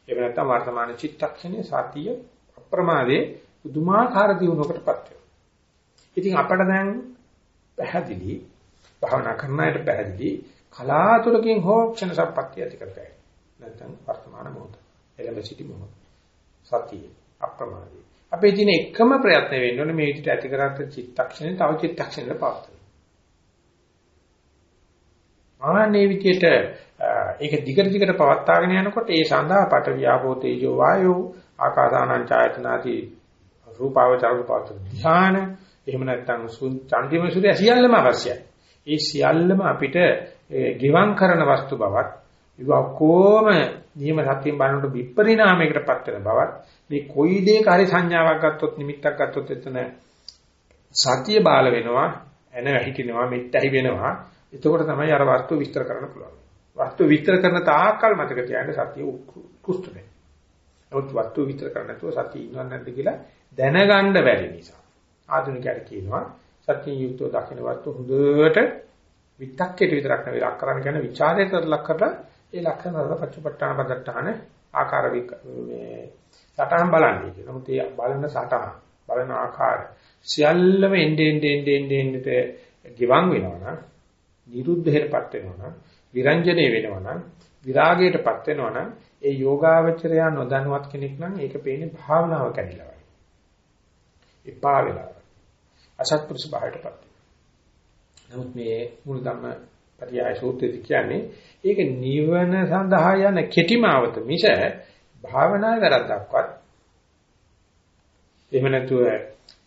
එහෙම නැත්නම් වර්තමාන චිත්තක්ෂණේ සතිය අප්‍රමාදේ පුදුමාකාර දියුණුවකටපත් වෙනවා. ඉතින් අපට දැන් පැහැදිලි භාවනා කරන අයට පැහැදිලි කලාතුරකින් හෝ ක්ෂණ සම්පත්තිය ඇති කරගන්න. නැත්නම් වර්තමාන මොහොත. එළඹ සිටි මොහොත. සතිය අප්‍රමාදී. අපේ තියෙන එකම ප්‍රයත්න වෙන්න ඕනේ මේ විදිහට ඇති කරගත්ත චිත්තක්ෂණය තව චිත්තක්ෂණයකට පවත්වන්න. ආන්නේ විදිහට ඒක දිගට දිගට පවත්වාගෙන යනකොට ඒ සඳහා පට වියාපෝ තේජෝ වායෝ ආකාසානං ඡායතනාති රූපාවචර රූපාවචර ධ්‍යාන එහෙම නැත්නම් චන්දිම සූර්ය සියල්ලම අවශ්‍යයි. ඒ සියල්ලම අපිට ගිවං කරන වස්තු බවත් ඒක ඔක්කොම නියම සත්‍යයෙන් බලනකොට විපරිණාමයකටපත් වෙන බවත් මේ කොයි දෙයක හරි සංඥාවක් ගත්තොත් නිමිත්තක් ගත්තොත් එතන සතිය බාල වෙනවා එන හිටිනවා මෙත්තයි වෙනවා. එතකොට තමයි අර වස්තු විස්තර කරන්න පුළුවන්. වස්තු විස්තර කරන තාක්කල් මතක තියාගන්න සතිය උත්කෘෂ්ඨ වෙනවා. නමුත් වස්තු විස්තර කරන්න නැතුව සතිය ඉන්නව නැද්ද කියලා දැනගන්න බැරි නිසා. ආධුනිකයර කියනවා සතිය යුක්තව දකින්න වස්තු හොඳට විතක්කේට විතරක් නෙවෙයි ලක් කරන්න කියන ਵਿਚාරයට ලක් කරලා ඒ ලක්ෂණ වල පච්චපට්ඨාන පදට්ඨාන ආකාර මේ සටහන් බලන්නේ කියන. නමුත් ඒ බලන සටහන් බලන ආකාර සියල්ලම එnde end end end end ගිවන් වෙනවා නම් නිරුද්ධහෙටපත් වෙනවා නම් විරංජනේ වෙනවා නම් විරාගයටපත් වෙනවා නම් ඒ යෝගාවචරය නොදන්වත් කෙනෙක් නම් ඒක පේන්නේ භාවනාව කැඩිලා වගේ. එපා වෙලා. අසත්පුරුෂ භාවයටපත්. නමුත් මේ මුල් ධම්ම පරියාය සූත්‍රයේදී කියන්නේ ඒක නිවන සඳහා යන කෙටිමාවත මිස භාවනා වැරද්දක්වත් එහෙම නැතුව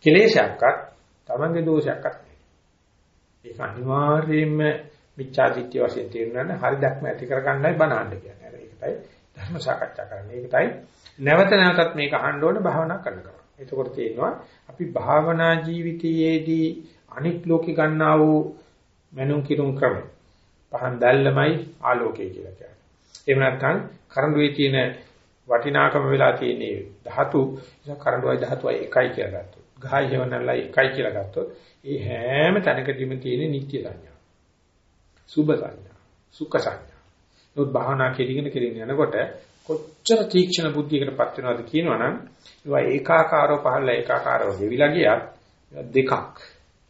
කෙලේශයක්වත් තමන්ගේ දෝෂයක්වත් නෙවෙයි. ඒක අනිවාර්යයෙන්ම මිච්ඡාදිත්‍ය වශයෙන් තේරුණානේ හරි දැක්ම ඇති කරගන්නයි බණහන්න කියන්නේ. ඒකටයි ධර්ම සාකච්ඡා කරන්නේ. ඒකටයි නැවත නැවතත් මේක අහන්න ඕනේ භාවනා කරනකොට. එතකොට තේරෙනවා අපි භාවනා ජීවිතයේදී අනිත් ලෝකේ ගන්නා වූ මනුන් කිරුම් ක්‍රම පහන් දැල්ලමයි ආලෝකය කියලා කියන්නේ. එහෙම නැත්නම් කරඬුවේ තියෙන වටිනාකම වෙලා තියෙන්නේ ධාතු නිසා කරඬුවයි ධාතුවයි එකයි කියලා ගත්තොත්. ගහයි හේවනල්ලයි එකයි කියලා ගත්තොත් ඒ හැම තැනකදීම තියෙන නිත්‍ය සංඥා. සුභ සංඥා, සුඛ සංඥා. නමුත් භාවනා කෙරගෙන කෙරගෙන යනකොට කොච්චර තීක්ෂණ බුද්ධියකටපත් වෙනවද කියනවනම් ඒවා ඒකාකාරව පහළ ඒකාකාරව ගෙවිලා ගියත් දෙකක්.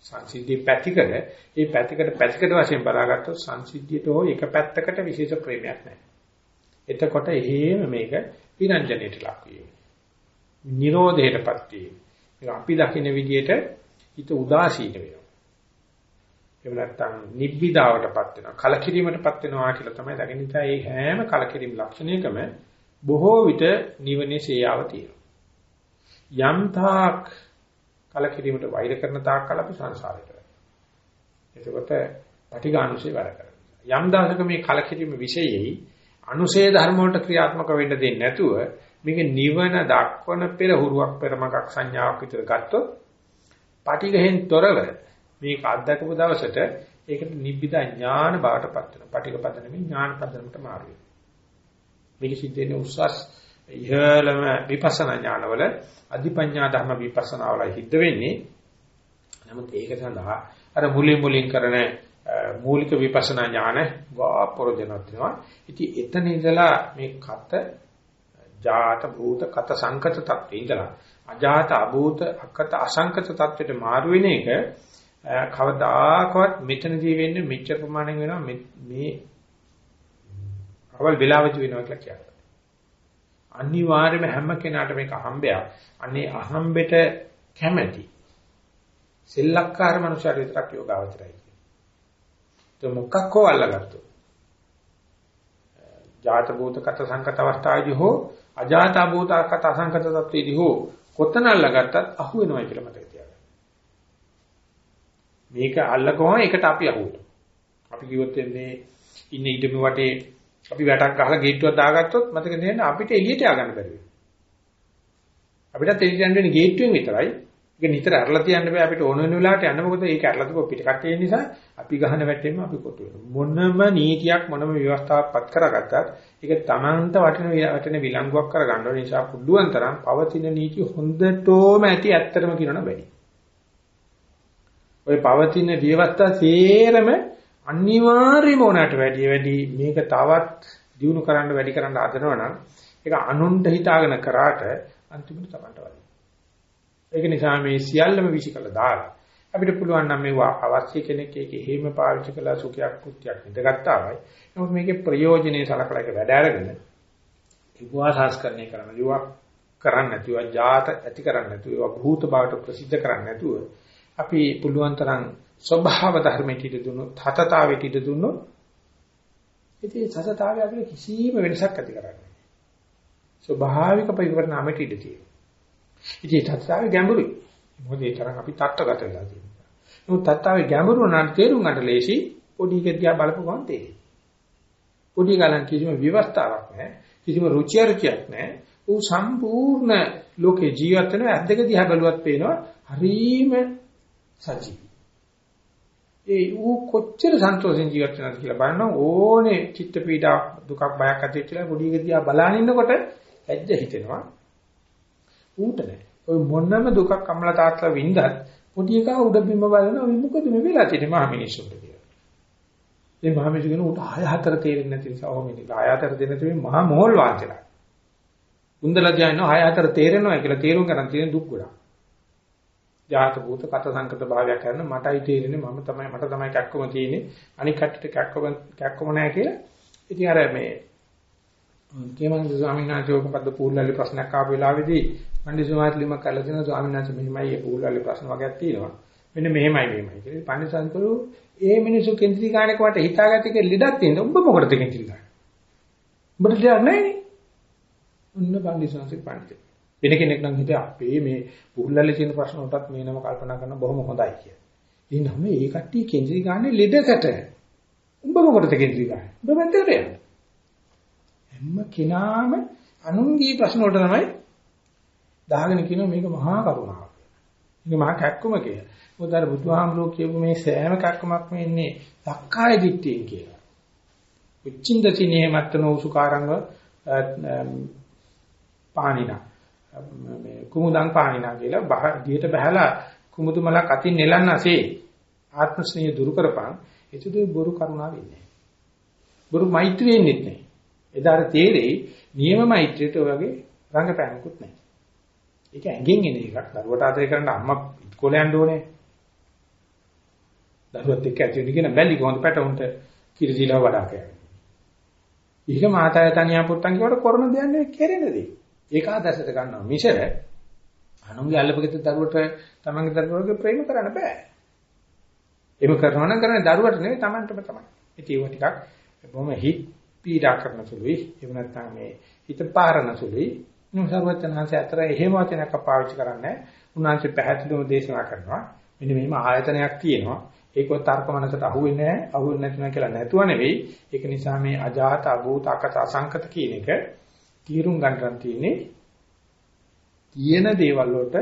සංසිද්ධිය පැතිකඩ ඒ පැතිකඩ පැතිකඩ වශයෙන් බලාගත්තොත් සංසිද්ධියට හෝ එක පැත්තකට විශේෂ ප්‍රේමයක් නැහැ. එතකොට එහෙම මේක විරංජනයට ලක් වීම. නිරෝධයටපත් වීම. ඒක අපි දකින විදිහට හිත උදාසීන වෙනවා. එහෙම නැත්නම් නිබ්බිදාවටපත් වෙනවා. කලකිරීමටපත් වෙනවා කියලා තමයි දකින්න. ඒ හැම කලකිරීම ලක්ෂණයකම බොහෝ විට නිවනේ සේයාව තියෙනවා. යම් තාක් කලකිරීමට වෛර කරන තාක්කල් අපි සංසාරයට එතකොට පටිඝානුසය වැඩ කරනවා. යම් දවසක මේ කලකිරීම විශේෂයි අනුශේ ධර්ම වලට ක්‍රියාත්මක වෙන්න දෙන්නේ නැතුව මේක නිවන දක්වන පෙරහුරුවක් පෙරමගක් සංඥාවක් විතර ගත්තොත් පටිඝෙන් තොරව මේක අත්දකපු දවසට ඒකට නිබ්බිදා ඥාන බවටපත් වෙනවා. පටිඝ පදනමේ ඥාන පදනමට මාරු වෙනවා. මේක සිද්ධ වෙන්නේ උස්සස් ඉහළම විපස්සනා ඥානවල අධිපඤ්ඤා ධර්ම විපස්සනා වල හිට වෙන්නේ. නමුත් ඒක සඳහා අර මුලින් මුලින් කරන මූලික විපස්සනා ඥාන වාපරජනත් වෙනවා. ඉතින් එතන ඉඳලා මේ කත ජාත භූත කත සංකත තත්ත්වේ ඉඳලා අජාත අභූත අකත අසංකත තත්ත්වයට මාරු වෙන එක කවදාකවත් මෙතනදී වෙන්නේ මෙච්චර ප්‍රමාණයෙන් වෙනවා මේ අවල් වෙලාවදි වෙනවා කියලා කියනවා. අනිවාර්යයෙන්ම හැම කෙනාට මේක අහම්බයක්. අනේ අහම්බෙට කැමැති. සෙල්ලක්කාර මනුෂ්‍යයෙක් විතරක් යෝගාවචරයි. તો මොකක් හෝ අල්ලගත්තොත්. ජාත භූත කත සංකත අවස්ථාවේදී හෝ අජාත භූත කත අසංකත තත්ත්වයේදී හෝ කොතන අල්ලගත්තත් අහු වෙනවා කියලා මතක තියාගන්න. මේක අල්ලගොම එකට අපි අහුවෙනවා. අපි කිව්වොත් මේ ඉන්නේ ඊටම වටේ අපි වැටක් ගහලා ගේට්ටුවක් දාගත්තොත් මතක තියාගන්න අපිට එළියට ය아가න්න බැරි වෙනවා. අපිටත් එළියට යන්න වෙන්නේ ගේට්ටුවෙන් විතරයි. ඒක නිතර අරලා තියන්න බෑ අපිට ඕන වෙන වෙලාවට යන්න මොකද ඒක අරලා තිබ්බ පිට කට්ටිය නිසා අපි ගහන වැටෙන්න අපි කොටු වෙනවා. මොනම නීතියක් මොනම ව්‍යවස්ථාවක් පත් කරගත්තත් ඒක Tamanට වටින වටින විලංගුවක් කරගන්න ඕන නිසා පුළුවන් තරම් පවතින නීති හොඳටම ඇති ඇත්තටම කියනවා වැඩි. ඔය පවතින ව්‍යවස්ථා සේරම අනිවාර්යම ඕනට වැඩි වැඩි මේක තවත් දියුණු කරන්න වැඩි කරන්න හදනවා නම් ඒක අනුන්ට හිතාගෙන කරාට අන්තිමට තමන්ට වදිනවා. ඒක නිසා මේ සියල්ලම විසිකලා දාලා අපිට පුළුවන් නම් මේවා අවශ්‍ය කෙනෙක් ඒක එහෙම පාවිච්චි කළා සුඛයක් කුත්‍යක් ඉඳගත්තාමයි. නමුත් මේකේ ප්‍රයෝජනේ සලකලා ඒක වැඩ අරගෙන ඉවවා සංස්කරණය කරන්න ලියුවා කරන්න නැතුව ජාත ඇති කරන්න නැතුව ඒවා භූත බවට ප්‍රසිද්ධ කරන්න නැතුව අපි පුළුවන් තරම් ස්වභාව ධර්මයට ඉද දුන්නොත් හතතාවයට ඉද දුන්නොත් ඉතින් සතතාවය අපිට කිසිම වෙනසක් ඇති කරන්නේ නැහැ. ස්වභාවික පරිවර්තනමට ඉඩ තියෙනවා. ඉතින් තත්තාවේ ගැඹුරුයි. මොකද ඒ තරම් අපි තත්ත්වගත වෙලා තියෙනවා. නමුත් තත්තාවේ ගැඹුරු නම් තේරුම් ගන්න ලේසි පොඩි එක දිහා බලපු ගමන් තේරෙයි. පොඩි ගලන් කිසිම විවස්ථාවක් නැහැ. කිසිම රුචි අරුචියක් නැහැ. ඌ සම්පූර්ණ ලෝකේ ජීවත් වෙන ඇද්දක දිහා බැලුවත් පේනවා හරීම සජීවී. ඒ ඌ කොච්චර සන්තෝෂෙන් ජීවත් වෙනවද කියලා බලනවා ඕනේ චිත්ත පීඩා දුකක් බයක් ඇති වෙච්චලා පොඩි එක දිහා බලන ඉන්නකොට ඇද්ද හිතෙනවා ඌට නෑ. ඔය මොනම දුකක් අම්මලා තාත්තලා වින්දත් පොඩි එකා උඩ බිම බලනවා මේ මොකද මේ වෙලා තියෙන්නේ මහා මිනිස්සුන්ට කියලා. මේ මහා මිනිස්සු කියන උට 6 4 තේරෙන්නේ නැති නිසා ඔහොම ඉන්නේ. 6 4 දෙන්න තියෙන්නේ මහා මොහොල් වාචලා. උන්දලා කියනවා 6 4 තේරෙනවා කියලා තේරුම් ගන්න තියෙන දුක් ගොඩක්. ජාත භූත කත සංකත භාවයක් කරන මටයි තේරෙන්නේ මම තමයි මට තමයි කැක්කම තියෙන්නේ අනික කට්ටියට කැක්කම කැක්කම නැහැ කියලා. ඉතින් අර මේ කේමන්ද ස්වාමීන් වහන්සේ මොකද්ද පූර්ණලි ප්‍රශ්නයක් ආපු වෙලාවේදී මණ්ඩි සමාත්ලිම කළා දෙන ස්වාමීන් වහන්සේ මෙහිමයි මේ පූර්ණලි ප්‍රශ්න වගේක් තියෙනවා. මෙන්න මෙහෙමයි මෙහෙමයි කියලා. පණිසන්තරු ඒ මිනිසු කේන්ද්‍රී ගානක වට හිතාගත්තේ කියලා ලෙඩක් තියෙන. ඔබ මොකටද කේන්ද්‍රී ගාන? ඔබට දෙයක් නැහැ නේ. ඔන්න පණ්ඩිසන්සේ පණ්ඩිත. වෙන කෙනෙක් නම් හිතේ අපේ මේ පූර්ණලි තියෙන ප්‍රශ්න උටත් මේ නම කල්පනා කරන බොහොම හොඳයි කියලා. ඉතින් මේ ඒ කට්ටිය කේන්ද්‍රී ගානේ ලෙඩකට. උඹ මොකටද කේන්ද්‍රී ගානේ? ඔබ වැන්දට යන්න. හැම කෙනාම අනුන්ගේ ප්‍රශ්න වලට තමයි දාගෙන කියනවා මේක මහා කරුණාවක්. මේක මහා කැක්කම කියලා. මොකද අර බුදුහාමුදුරුවෝ කියපු මේ සෑම කැක්කමක්ම ඉන්නේ සක්කාය දිට්ඨියෙන් කියලා. උච්චින්දති නියමත්තන උසුකාරංග පාණිනා. මේ කුමුදං පාණිනා කියලා දිහට බහැලා කුමුදු මලක් අතින් නෙලන්නසේ ආත්ම ස්නේහ දුරු කරපන් එතකොට බොරු කරුණා වෙන්නේ. බොරු මෛත්‍රියෙන් නෙන්නේ. එදාට තේරෙයි නියම මෛත්‍රියට ඔය වගේ රංගපෑමකුත් නැහැ. ඒක ඇඟෙන් එන එකක්. දරුවට ආදරය කරන්න අම්මා ඉස්කෝලේ යන්න ඕනේ. දරුවත් එක්ක ඇති වෙන කියන බැලි කොහොමද පැටවුන්ට කිරි දීලා වඩා කියන්නේ. ඊක මාතාය තනියා පුත්තන් කියවට කරන දෙයක් නෙවෙයි කෙරෙන දේ. ඒක ආදර්ශයට ගන්නවා. මිස අනුන්ගේ අල්ලපගෙත දරුවට තමන්ගේ දරුවගේ ප්‍රේම කරන්න බෑ. එහෙම කරනවා නම් කරන්නේ දරුවට නෙවෙයි තමන්ටම තමයි. ඉතින් ඒක ටිකක් බොහොම හිත් පීඩා කරන සුළුයි එහෙම නැත්නම් මේ හිත පාරන සුළුයි නුසර්වචනහන්සේ අතර එහෙම වචනයක් පාවිච්චි කරන්නේ උන්වහන්සේ පැහැදිලිවම දේශනා කරනවා මෙන්න මෙහෙම ආයතනයක් තියෙනවා ඒකව තර්ක මනසට අහුවෙන්නේ නැහැ. අහුවෙන්නේ නැතුන කියලා නැතුව නෙවෙයි. ඒක නිසා මේ අජාත අභූත අකත අසංකත කියන එක තීරුම් ගන්න තියෙන්නේ තියෙන දේවල් වලට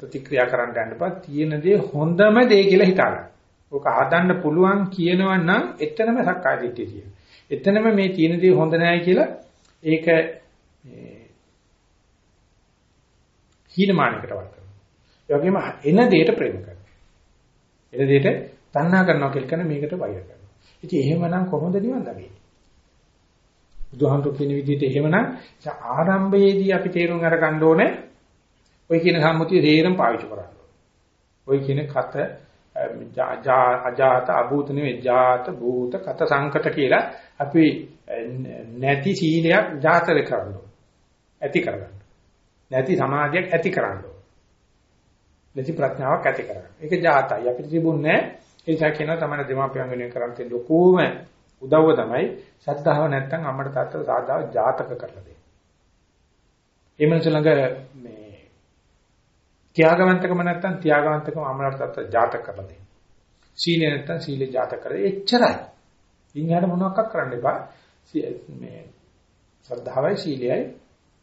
ප්‍රතික්‍රියා කරන්න යන්නපා තියෙන දේ හොඳම දේ කියලා හිතාගන්න. ඕක හදන්න පුළුවන් කියනවා නම් එතනම සක්කාය දිට්ඨිය තියෙනවා. එතනම මේ තියෙන දේ හොඳ නැහැ කියලා ඒක හීනමානයකට වත් කරනවා. ඒ වගේම එන දෙයට ප්‍රේම කරනවා. එන දෙයට තණ්හා කරනවා කියලා කියන මේකට වෛර කරනවා. ඉතින් එහෙමනම් කොහොමද නිවන් දකින්නේ? බුදුහාමුදුරු කියන විදිහට එහෙමනම් ආරම්භයේදී අපි තේරුම් අරගන්න ඕනේ ඔය කියන සම්මුතිය තේරම් පාවිච්චි කරන්න ඕනේ. ඔය කියන කත අජාත අභූත නෙවෙයි ජාත භූත කත සංකත කියලා අපි නැති සීලයක් ජාතක කරන්න ඇති කරගන්න. නැති සමාධියක් ඇති කරන්න නැති ප්‍රඥාවක් ඇති කරගන්න. ඒක ජාතයි අපිට තිබුණේ ඒ නිසා කියනවා තමයි දෙමාපියන් වෙනුවෙන් කරන් තියෙන ලොකුම උදව්ව තමයි ශ්‍රද්ධාව නැත්තම් අම්මට තාත්තට සාදාව ජාතක කරලා දෙන්න. ඒ මනස ළඟ මේ ත්‍යාගවන්තකම නැත්තම් ත්‍යාගවන්තකම අම්මලාට තාත්තට ජාතක කරලා දෙන්න. සීලය නැත්තම් සීලය ජාතක කරලා එච්චරයි. ඉන්හාට මොනවක් කරන්න එපා. මේ ශ්‍රද්ධාවයි සීලයයි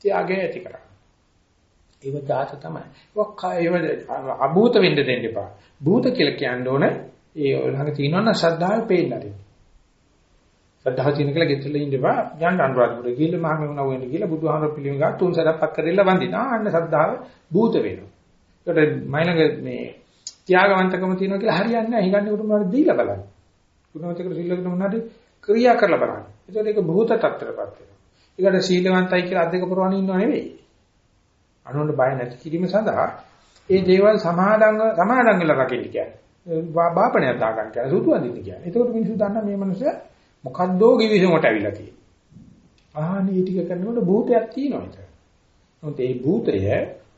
ත්‍යාගය ඇති කරගන්න. ඒව ජාත තමයි. ඒව අභූත වෙන්න දෙන්න එපා. භූත කියලා කියන්න ඕන ඒ ළඟ තියෙනවනම් ශ්‍රද්ධාව පේන්න හරි. ශ්‍රද්ධාව තියෙන කියලා ගෙදරලා ඉඳපා යන්න අනුරාධපුර ගිහිල්ලා මහමෙවුනා වෙන්න කියලා බුදුහාමර පිළිම ගා තුන් සැරයක් පක් කරලා වඳිනා. අන්න ශ්‍රද්ධාව භූත වෙනවා. ඒකට මයිලඟ මේ ත්‍යාගවන්තකම තියෙනවා කියලා හරියන්නේ නැහැ. හිඟන්නේ උතුම්මාට දීලා බලන්න. ගුණවතකට සිල්ලකට මොනවාද ක්‍රියා කරලා බලන්න. ඒකට ඒක භූත tattරපත් වෙනවා. ඒකට සීලවන්තයි කියලා අද්දක පුරවන ඉන්නව නෙවෙයි. අනුන්ට බය නැති කිරීම සඳහා ඒ දේවල් සමාදංග සමාදංග වෙලා රකින්න කියන්නේ. බාපණයක් දාගන්න කියලා සුදු අඳින්න කියන්නේ. එතකොට මිනිස්සු දන්නා මේ මනුස්සය මොකද්දෝ කිවිසුමට ඇවිල්ලා තියෙන්නේ. ආහනේ ටික කරනකොට භූතයක් තියෙනවා ඒක. මොකද ඒ භූතය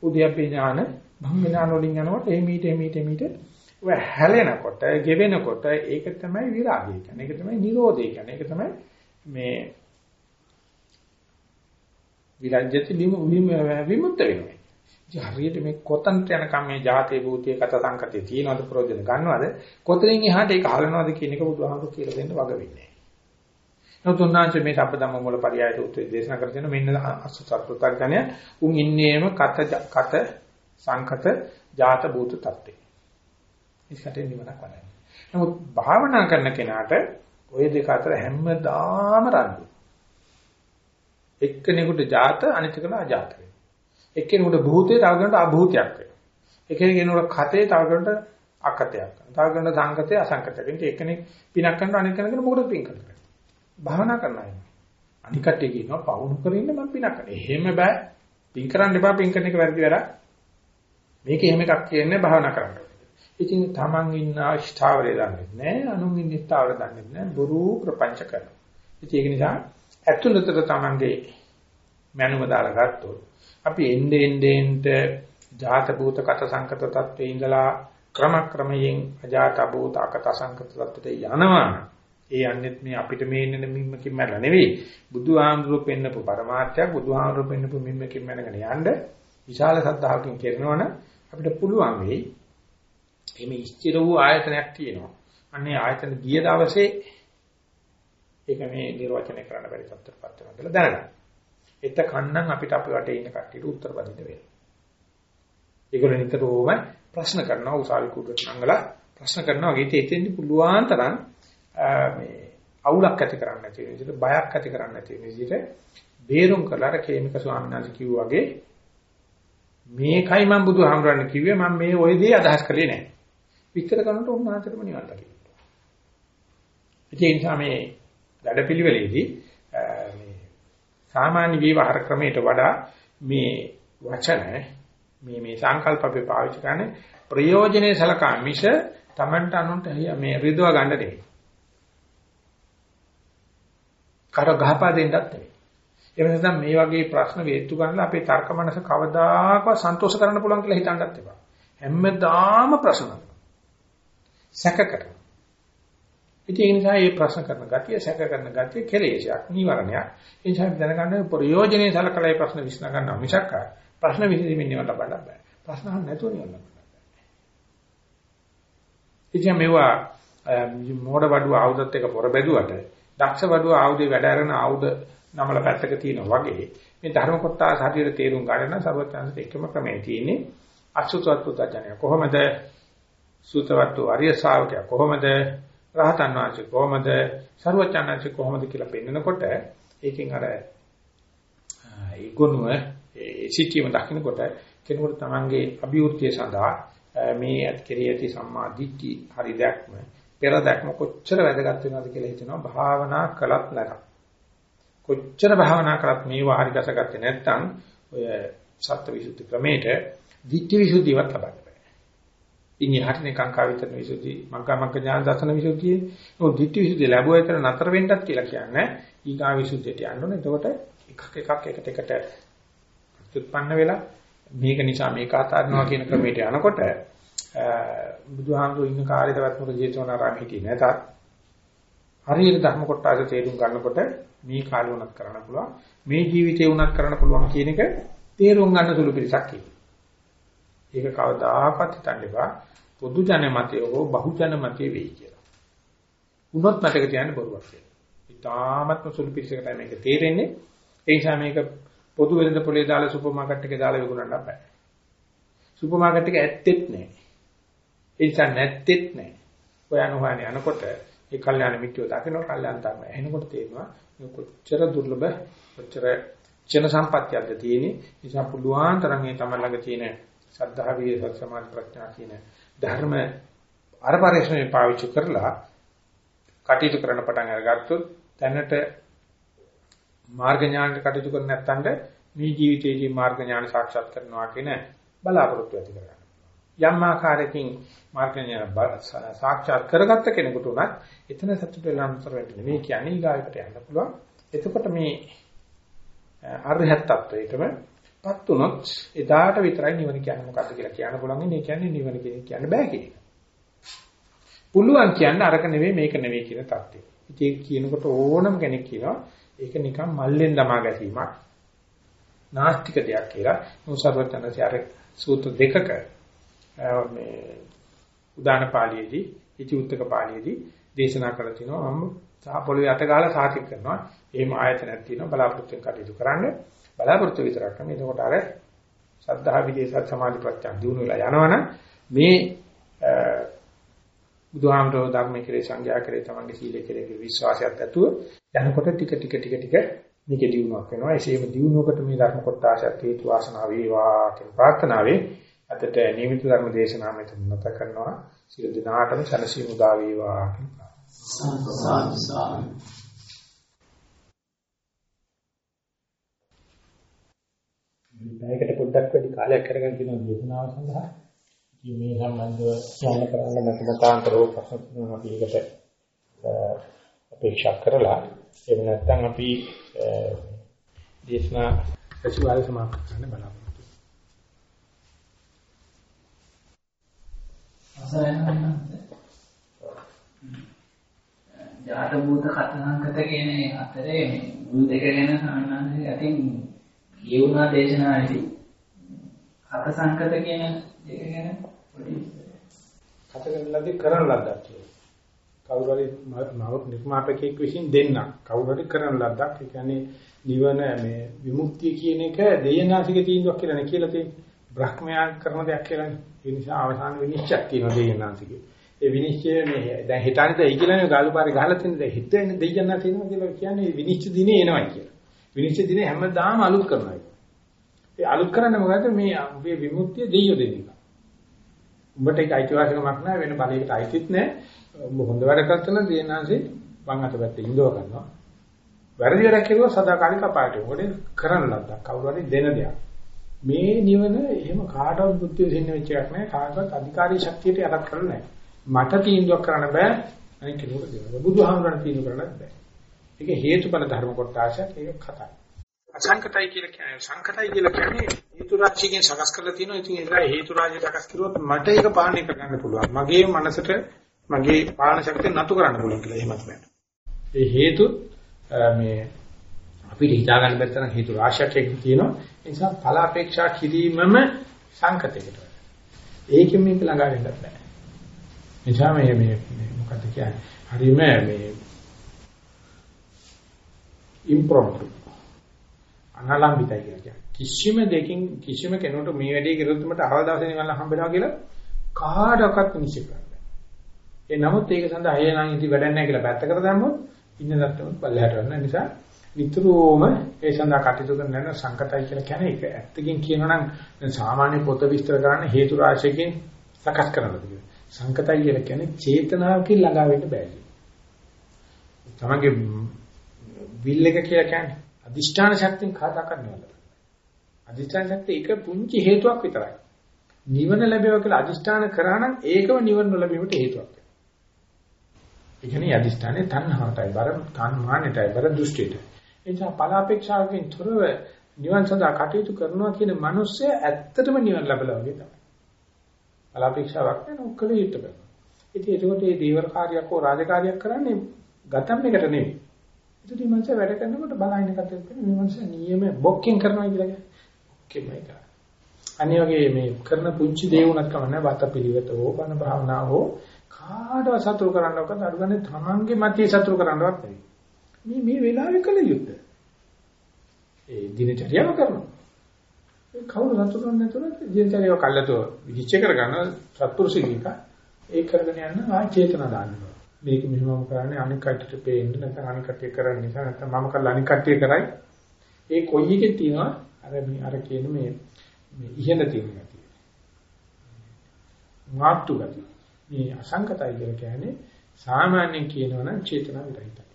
උද්‍යප්පේ ඥාන භංග ඥාන වලින් යනකොට එමීට එමීට එමීට ඔය හැලෙනකොට, ගෙවෙනකොට ඒක තමයි විරාගය කියන්නේ. ඒක තමයි නිරෝධය කියන්නේ. ඒක තමයි මේ විරජ්‍යති විමුක්ත වෙනවා. ඉතින් හරියට මේ කොතන්ට යනකම් මේ ජාතේ භූතේ කත සංකතේ තියනවද ප්‍රයෝජන ගන්නවද කොතනින් එහාට ඒක හලනවද කියන එක බුදුහාමුදුරු කියලා දෙන්න වග වෙන්නේ නැහැ. උන්වහන්සේ මේ සම්පදම්ම මූල පරියායට උත්තර දේශනා කර දෙන මෙන්න අසුසත්පුතඥය උන් ඉන්නේම කත කත සංකත ජාත භූත තත්ත්වේ. ඒකට නිවනක් වඩන්නේ. නමුත් භාවනා කරන කෙනාට ওই දෙක අතර හැමදාම රණ්ඩු. එක්කෙනෙකුට ජාත අනිත් කෙනා අජාත වෙනවා. එක්කෙනෙකුට භූතේ තව කෙනෙකුට අභූතයක් වෙනවා. එක්කෙනෙකුට කතේ තව කෙනෙකුට අකතයක්. තව කෙනෙකුට සංකතේ අසංකතයක්. ඉතින් එක්කෙනෙක් පිනක් කරනවා අනිත් කෙනෙකුට මොකටද පින් කරන්නේ? භාවනා කරනවා. අනිත් කට්ටිය කියනවා පවුණු කරගෙන මම පිනක් කරනවා. එහෙම බෑ. පින් කරන්න එපා පින් කරන එක වැරදි වැඩක්. මේක එහෙම එකක් කියන්නේ භාවනා කරන්න. ඉතින් තමන් ඉන්න ස්ථාවරය දන්නේ නැහැ, අනුන් ඉන්න ස්ථාවර දන්නේ නැහැ. බොරු ප්‍රපංච කරනවා. ඉතින් ඒක නිසා ඇතුළතට තමන්ගේ මනුව දාලා ගත්තොත් අපි එnde ende ende ජාත භූත කත සංකත තත්ත්වේ ඉඳලා ක්‍රම ක්‍රමයෙන් අජාත භූත අකත සංකත තත්ත්වයට යනවා ඒ යන්නේත් මේ අපිට මේ ඉන්න මිම්මකින් මැරලා නෙවෙයි බුදුහාමුදුරුවෝ පෙන්නපු පරමාර්ථයක් බුදුහාමුදුරුවෝ පෙන්නපු මිම්මකින් මැනගෙන යන්න විශාල සද්ධාවකින් කරනවනම් අපිට පුළුවන් වෙයි එimhe ඉස්තිර වූ ආයතනයක් තියෙනවා අන්නේ ආයතන ගිය දවසේ ඒක මේ නිර්වචනය කරන්න බැරි තත්ත්වයකට වෙනවා කියලා දැනගන්න. එතකන්නම් අපිට අපි වටේ ඉන්න කට්ටියට උත්තර බඳින්න වෙනවා. ඒගොල්ලෝ නිතරම ප්‍රශ්න කරනවා උසාවි කුඩට නංගලා ප්‍රශ්න කරනවා වගේ එතෙන්දි පුළුවන් තරම් මේ අවුලක් ඇති කරන්න නැති වෙන විදිහට බයක් ඇති කරන්න නැති වෙන විදිහට බේරුම් කරලා අර කේමික ස්වාමීන් වහන්සේ කිව්වා වගේ මේකයි මම බුදුහාමරන්න කිව්වේ මම මේ ওই දේ අදහස් කළේ නැහැ. විතර කරනකොට උන්වහන්සේටම නිවන් දකින්න. ඒ නිසා මේ වැඩපිළිවෙලේදී මේ සාමාන්‍ය විවහාර ක්‍රමයට වඩා මේ වචන මේ මේ සංකල්ප අපි පාවිච්චි කරන්නේ ප්‍රයෝජනේ සලකා මිස Tamanට අනුන්ට මේ රිදව ගන්න දෙන්නේ. කර ගහපා දෙන්නත් නෙවෙයි. ඒ වෙනසනම් මේ වගේ ප්‍රශ්න වේතු ගන්නලා අපේ තර්ක මනස කවදාකවත් සන්තෝෂ කරන්න පුළුවන් කියලා හිතන්නත් එපා. හැමදාම ප්‍රශ්න. සැක කරනවා. ඉතින් ඒ නිසා මේ ප්‍රශ්න කරන ගතිය, සැක කරන ගතිය කෙලෙසයක්, නීවරණයක්. ඒ නිසා දැනගන්න ප්‍රයෝජනේ සලකලා මේ ප්‍රශ්න විශ්න ගන්නවා මිසක් ප්‍රශ්න විසඳෙමින් නිවන් ලබන්න බෑ. ප්‍රශ්න අහන්න නැතුව නිවන් ලබන්න බෑ. ඉතින් මේවා මෝඩ බඩුව ආයුධත් එක පොර බැදුවට දක්ෂ බඩුව ආයුධේ වැඩ අරන ආයුධ නමල පැත්තක තියෙනවා වගේ. මේ ධර්ම කොටස හරියට තේරුම් ගන්න සර්වඥාන්සේ එකම ක්‍රමයේ තියෙන්නේ අසුතවත් පුතඥය කොහොමද? සූතවත්තු ආර්ය ශ්‍රාවකයා කොහොමද? රහතන් වහන්සේ කොහොමද? සර්වඥාන්සේ කොහොමද කියලා පෙන්නකොට ඒකෙන් අර ඒ ගුණය ඒ සිටියම දකින්නකොට කෙනෙකුට තමන්ගේ අභිවෘද්ධිය සඳහා මේ ඇත්කෙරිය ඇති සම්මා දිට්ඨි හරි දැක්ම පෙර දැක්ම කොච්චර වැදගත් වෙනවද කියලා හිතනවා භාවනා කළත් නැතත් කොච්චර භාවනා කරත් මේ වාහරි ගසගත්තේ නැත්නම් ඔය සත්‍වවිසුද්ධි ක්‍රමයට දිට්ඨි විසුද්ධියවත් ලබන්න බෑ. ඉන්නේ හරිනේ කාංකා විතරන විසුද්ධි මග්ගා මග්ග ඥාන දර්ශන විසුද්ධිය. ඔය දිට්ඨි විසුද්ධිය ලැබුවා විතර නතර වෙන්නත් කියලා කියන්නේ ඊගා විසුද්ධියට යන්න ඕනේ. එතකොට එකක් එකක් එකට එකට උත්පන්න වෙලා මේක නිසා මේක අතාරිනවා කියන ක්‍රමයට යනකොට බුදුහාමුදුරු ඉන්න කාර්යවත් මොකද ජේතවනාරාම හිටියේ නැතත් හරියට ධර්ම කොටස තේරුම් ගන්නකොට මේ කාලේ උනත් කරන්න පුළුවන් මේ ජීවිතේ උනත් කරන්න පුළුවන් කියන එක තේරුම් ගන්න සුළු පිළිසක් ඒක කවදාකවත් හිතන්න එපා පොදු ජන මතය හෝ බහු ජන මතය වෙයි කියලා. උනොත් මතක තියාගන්න බොරුවක් කියලා. ඉතාමත්ම සුළු පිළිසකට මේක තේරෙන්නේ ඒ නිසා මේක පොදු වෙළඳ පොලේ දාලා සුපර් මාකට් එකේ දාලා විකුණන්න බෑ. සුපර් මාකට් එක ඇත්තෙත් නෑ. ඒ නිසා නැත්තෙත් නෑ. හොයන හොයන යනකොට ඒ කල්යාණ මිත්‍යෝ දකින්න කල්යාණ ධර්ම එනකොට තේරෙනවා මේ කොච්චර දුර්ලභ කොච්චර චන සම්පත්තියක්ද තියෙන්නේ. නිසා පුළුවන් තරම් මේ තමයි ළඟ තියෙන සද්ධා විය සත් සමාධි ප්‍රඥා කියන ධර්ම අර පරිශ්‍රමයේ පාවිච්චි කරලා කටයුතු කරන පටන් අරගත්තොත් දැනට මාර්ග ඥානට කටයුතු කරන්නේ නැත්නම් මේ ජීවිතයේදී මාර්ග ඥාන සාක්ෂාත් කරනවා කියන බලාපොරොත්තු ඇති කරගන්න. යම් ආකාරයකින් මාර්ග ඥාන සාක්ෂාත් කරගත්ත කෙනෙකුට උනත් එතන සතුට වෙලාන්තර වෙන්න නෙමෙයි කියන්නේ ඊගායකට යන්න පුළුවන්. එතකොට මේ අරහත් තත්වයටම පත් වුණොත් එදාට විතරයි නිවන කියන්නේ මොකක්ද කියලා කියන්න පුළුවන්. ඒ කියන්නේ නිවන කියන්නේ බෑ කියන එක. පුළුවන් කියන්නේ අරක නෙවෙයි මේක නෙවෙයි කියන தත්ත්වය. ඉතින් කියනකොට ඕනම කෙනෙක් කියනවා ඒක නිකන් මල්ලෙන් දමා ගැසීමක්. නාස්තික දෙයක් කියලා. මොසර්වචනසේ අර සූත්‍ර දෙකක මේ උදාන පාළියේදී ඉති උත්තක පාළියේදී දේශනා කරලා තිනවා මම සහ පොළවේ අත ගාලා සාතික කරනවා. එහෙම ආයතනයක් තියෙනවා බලාපොරොත්තුෙන් කටයුතු කරන්න. බලාපොරොත්තු විතරක් නෙමෙයි. එතකොට අර සද්ධා විදේසත් සමාධි ප්‍රත්‍යක්ෂ දිනු වෙලා යනවනම් මේ බුදුහාමරෝ ධර්මයේ කෙරේ සංඝයා කෙරේ තමන්ගේ සීලයේ කෙරේ විශ්වාසයත් ඇතුව යනකොට ටික ටික ටික ටික මේකේ දියුණුවක් වෙනවා. එසේම දියුණුවකට මේ ධර්ම කොටාශත් හේතු වාසනා වේවා කියන ප්‍රාර්ථනාවේ අදට නියමිත ධර්ම දේශනාව මෙතන නැත කරනවා. සියලු දිනාටම සනසීමු දා වේවා කියන ප්‍රාර්ථනාව. මේකට පොඩ්ඩක් වැඩි කාලයක් කරගෙන තියෙන දේශනාව සඳහා මේ සම්බන්ධව කියන්න කරන්න මතමතාන්තරව ප්‍රශ්න අපි එකට අපේක්ෂා කරලා එහෙම නැත්නම් අපි දේශනා සතිවාරය සමාප්ත කරන්න බලාපොරොත්තු ජාත භූත කතනාංකත කියන අතරේ මුල් දෙක ගැන සාමාන්‍යයෙන් අතින් කියුණා දේශනාවේදී කත සංකත කියන දෙක ගැන කතරගම ලද්දේ කරන ලද්දක් කියලා. කවුරු හරි නිර්මාපකෙක් විසින් දෙන්න කවුරු හරි කරන ලද්දක්. ඒ කියන්නේ නිවන මේ විමුක්තිය කියන එක දෙයනාසික තීන්දුවක් කියලා නේ කියලා තියෙන්නේ. බ්‍රහ්මයා කරන දෙයක් කියලා නේ. ඒ නිසා අවසාන විනිශ්චයක් තියෙනවා දෙයනාසිකේ. ඒ විනිශ්චය මේ දැන් හිතානිද ඒ කියලානේ ගාලුපාරේ ගහලා තියෙන දැන් හිත වෙන දෙයනා තියෙනවා කියලා කියන්නේ විනිශ්චය දිනේ එනවයි කියලා. විනිශ්චය දිනේ හැමදාම අලුත් කරනවා. ඒ අලුත් කරන්නේ මොකද මේ අපේ විමුක්තිය දෙයියෝ දෙන එක. උඹට ඒක අයිතිවාසිකමක් නැහැ වෙන බලයකට අයිතිත් නැහැ. උඹ හොඳ වැඩ කරතන දේනාසේ වං අත පැත්තේ ඉඳව ගන්නවා. වැරදි වැඩක් කරුවා සදාකාලික අපායට. මොකද කරන්න ලද්දක්. කවුරු හරි දෙන දෙයක්. මේ නිවන එහෙම කාටවත් බුද්ධිය දෙන්න වෙච්ච එකක් නෑ. කාටවත් අධිකාරී ශක්තියට යටත් කරන්න නෑ. මට තීන්දුවක් කරන්න බෑ. අනික කෙනෙකුට දෙන්න. බුදුහාමුදුරන් තීන්දුව කරන්නත් බෑ. ඒක හේතුඵල ධර්ම කොටසක් ඒක කතාවක්. අසංකතයි කියලා කියන්නේ සංකතයි කියලා කියන්නේ හේතු රාශියකින් සකස් කරලා තියෙනවා. ඉතින් ඒක හේතු රාශිය සකස් කරුවොත් මට ඒක පාලනය කරගන්න පුළුවන්. මගේ මනසට මගේ පාලන ශක්තිය නතු කරන්න පුළුවන් කියලා එහෙමත් බෑ. ඒ හේතු මේ අපිට හිතා ගන්න බැරි තරම් හේතු රාශියක් එක්ක තියෙනවා. ඒ නිසා ඵල අපේක්ෂා කිරීමම සංකතයකට. ඒකෙන් මේක ළඟා වෙන්නත් බෑ. එනිසා මේ මේ මොකද කියන්නේ? හරිම මේ ඉම්ප්‍රොම්ප්ටු අනලම්බිතයි කියන්නේ. කිසිම දෙකින් කිසිම කෙනෙකුට මේ වැඩේ කරොත් මට අවල් දවසේ නිකන් හම්බෙනවා කියලා කාටවත් නිශ්චය කරන්න. ඒ නමුත් ඒක සඳහා අය නම් ඉති වැඩක් නැහැ කියලා පැත්තකට දැම්මොත් ඉන්න දත්තම පල්ලෙහාට යන නිසා නිතරම ඒ සඳහා කටයුතු කරන යන සංකතයි කියලා කියන්නේ ඒක ඇත්තකින් කියනවා නම් සාමාන්‍ය පොත විස්තර කරන්න හේතු රාශියකින් සකස් කරනවා කියලා. සංකතයි කියලා කියන්නේ චේතනාවකින් ළඟා වෙන්න බෑ. තමගේ විල් එක කියලා කියන්නේ අදිෂ්ඨාන ශක්තියෙන් කතා කරනවා. අදිෂ්ඨාන ශක්තිය එක පුංචි හේතුවක් විතරයි. නිවන ලැබෙවා කියලා අදිෂ්ඨාන කරා නම් ඒකම නිවන ලැබීමට හේතුවක්. ඒ කියන්නේ අදිෂ්ඨානේ තණ්හාවටයි බර තණ්හානටයි බර දෘෂ්ටියට. ඒ නිසා බලාපේක්ෂාවකින් තොරව නිවන් සඳහා කටයුතු කරනවා කියන මිනිස්සය ඇත්තටම නිවන් ලැබලා වගේ තමයි. බලාපේක්ෂාවක් නැහැ ඔක්කොම හිට කරනවා. ඉතින් ඒකෝට මේ දීවර කාර්යයක් හෝ රාජකාරියක් කරන්නේ ගතම් එකට නෙමෙයි. ඉතින් මේ මනස වැඩ කරනකොට බලහින කටයුතු කරන මේ මනස නියම බොක්කින් කරනවා කියලා කියන්නේ. ඔක්කෙමයි කරා. අනිත් වගේ මේ කරන පුංචි දේ වුණත් කමන්නේ වාත පිළිවෙත හෝ බණ භාවනාව හෝ කාටවත් සතුරු කරන්නවකද අනුගන්නේ තමන්ගේ මතය සතුරු කරන්නවත් නෙවෙයි. මේ මේ වෙලාවේ කල යුත්තේ. ඒ දිනචරියාව කරනවා. ඒ කවුරු සතුරු නැතුව දිනචරියාව කල්ලාතෝ විචේ කරගන්න සත්පුරුෂිකීක ඒ කරගෙන යන ආ චේතනා දාන්නවා. මේක මෙහෙමම කරන්නේ අනික් කටට පේන්න නැත්නම් අනික් කටේ කරන්නේ නිසා නැත්නම් මම කළා අනික් කටේ කරයි. ඒ කොයි එකේ තියෙනවා අර මේ අර කියන මේ මේ ඉහෙන තියෙන ගතිය. මාත්තු ගතිය. මේ අසංකතයි කියලා කියන්නේ සාමාන්‍යයෙන් කියනවා නම් චේතනා විරහිතයි.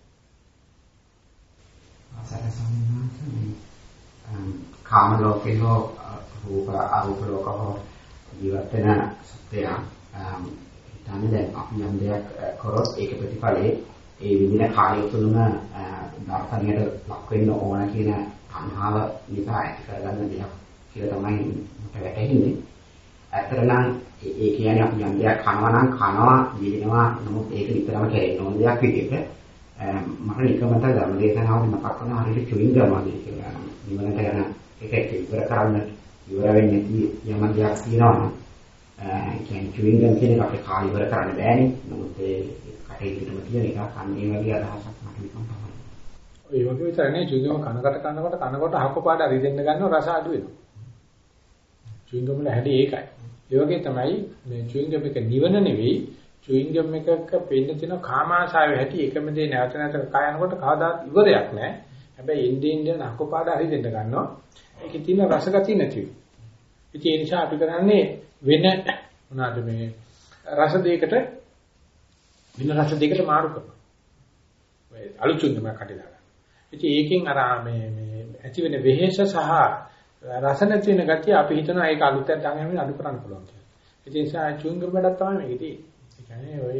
ආසර සම්මානයි කාම ලෝකේ හෝ රූප අරූප ලෝක හෝ ජීවත් වෙන සත්‍යය හිතන්නේ දැන් අපි යම් දෙයක් කරොත් ඒක ප්‍රතිඵලයේ ඒ විදින කාර්ය තුනම දර්ශනයට ලක් වෙන්න ඕන කියන තණ්හාව නිසා ඇති කරගන්න දෙයක් කියලා තමයි මට වැටහෙන්නේ. ඇත්තට නම් ඒ කියන්නේ අපි යම් දෙයක් කනවා නම් කනවා ජීවෙනවා නමුත් ඒක විතරම කරේ නෝන දෙයක් විදිහට මට නිකමත ධර්මදේශනාවල මතක් වුණා හරියට චුයින් ගමන්නේ කියලා නිවනට යන එක ඉවර කරන්න ඉවර වෙන්නේ නැති යම් දෙයක් තියෙනවා නම් කියන්නේ චුයින් ගම් කියන එක අපේ කාලය ඉවර කරන්න බෑනේ නමුත් ඒ කටේටම තියෙන එක අන්නේ වගේ අදහසක් මට නිකන් තමයි ඒ වගේ විතරනේ චුයින් ගම කනකට කනකොට කනකොට අහක පාඩ රිදෙන්න ගන්නවා රස අඩු වෙනවා චුයින් ගම වල හැටි ඒකයි ඒ වගේ තමයි මේ චුයින් ගම් එක නිවන නෙවෙයි. චුයින් ගම් එකක පෙන්න තියෙන කාමාශාවේ හැටි එකම දේ නැවත නැවත කයනකොට කවදාත් ඉවරයක් නැහැ. හැබැයි ඉන්දිය ඉන්දිය නක්කපාඩ හරි දෙන්න ගන්නවා. ඒකේ තියෙන රසගතිය නැති වෙනවා. ඉතින් ඒ නිසා අපි කරන්නේ වෙන මොනවාද මේ රස දෙයකට වෙන රස දෙයකට මාරු කරනවා. ඔය අලුත් චුයින් ගම් කඩේ දාගන්න. ඉතින් ඒකෙන් අර මේ මේ ඇති වෙන වෙහෙස සහ රස නැති වෙන ගතිය අපි හිතනවා ඒක අලුතෙන් දාගෙන අඩු කරන්න පුළුවන් කියලා. ඒ නිසා චුයින් ගම් වැඩක් තමයි මේකේ තියෙන්නේ. ඒ කියන්නේ ওই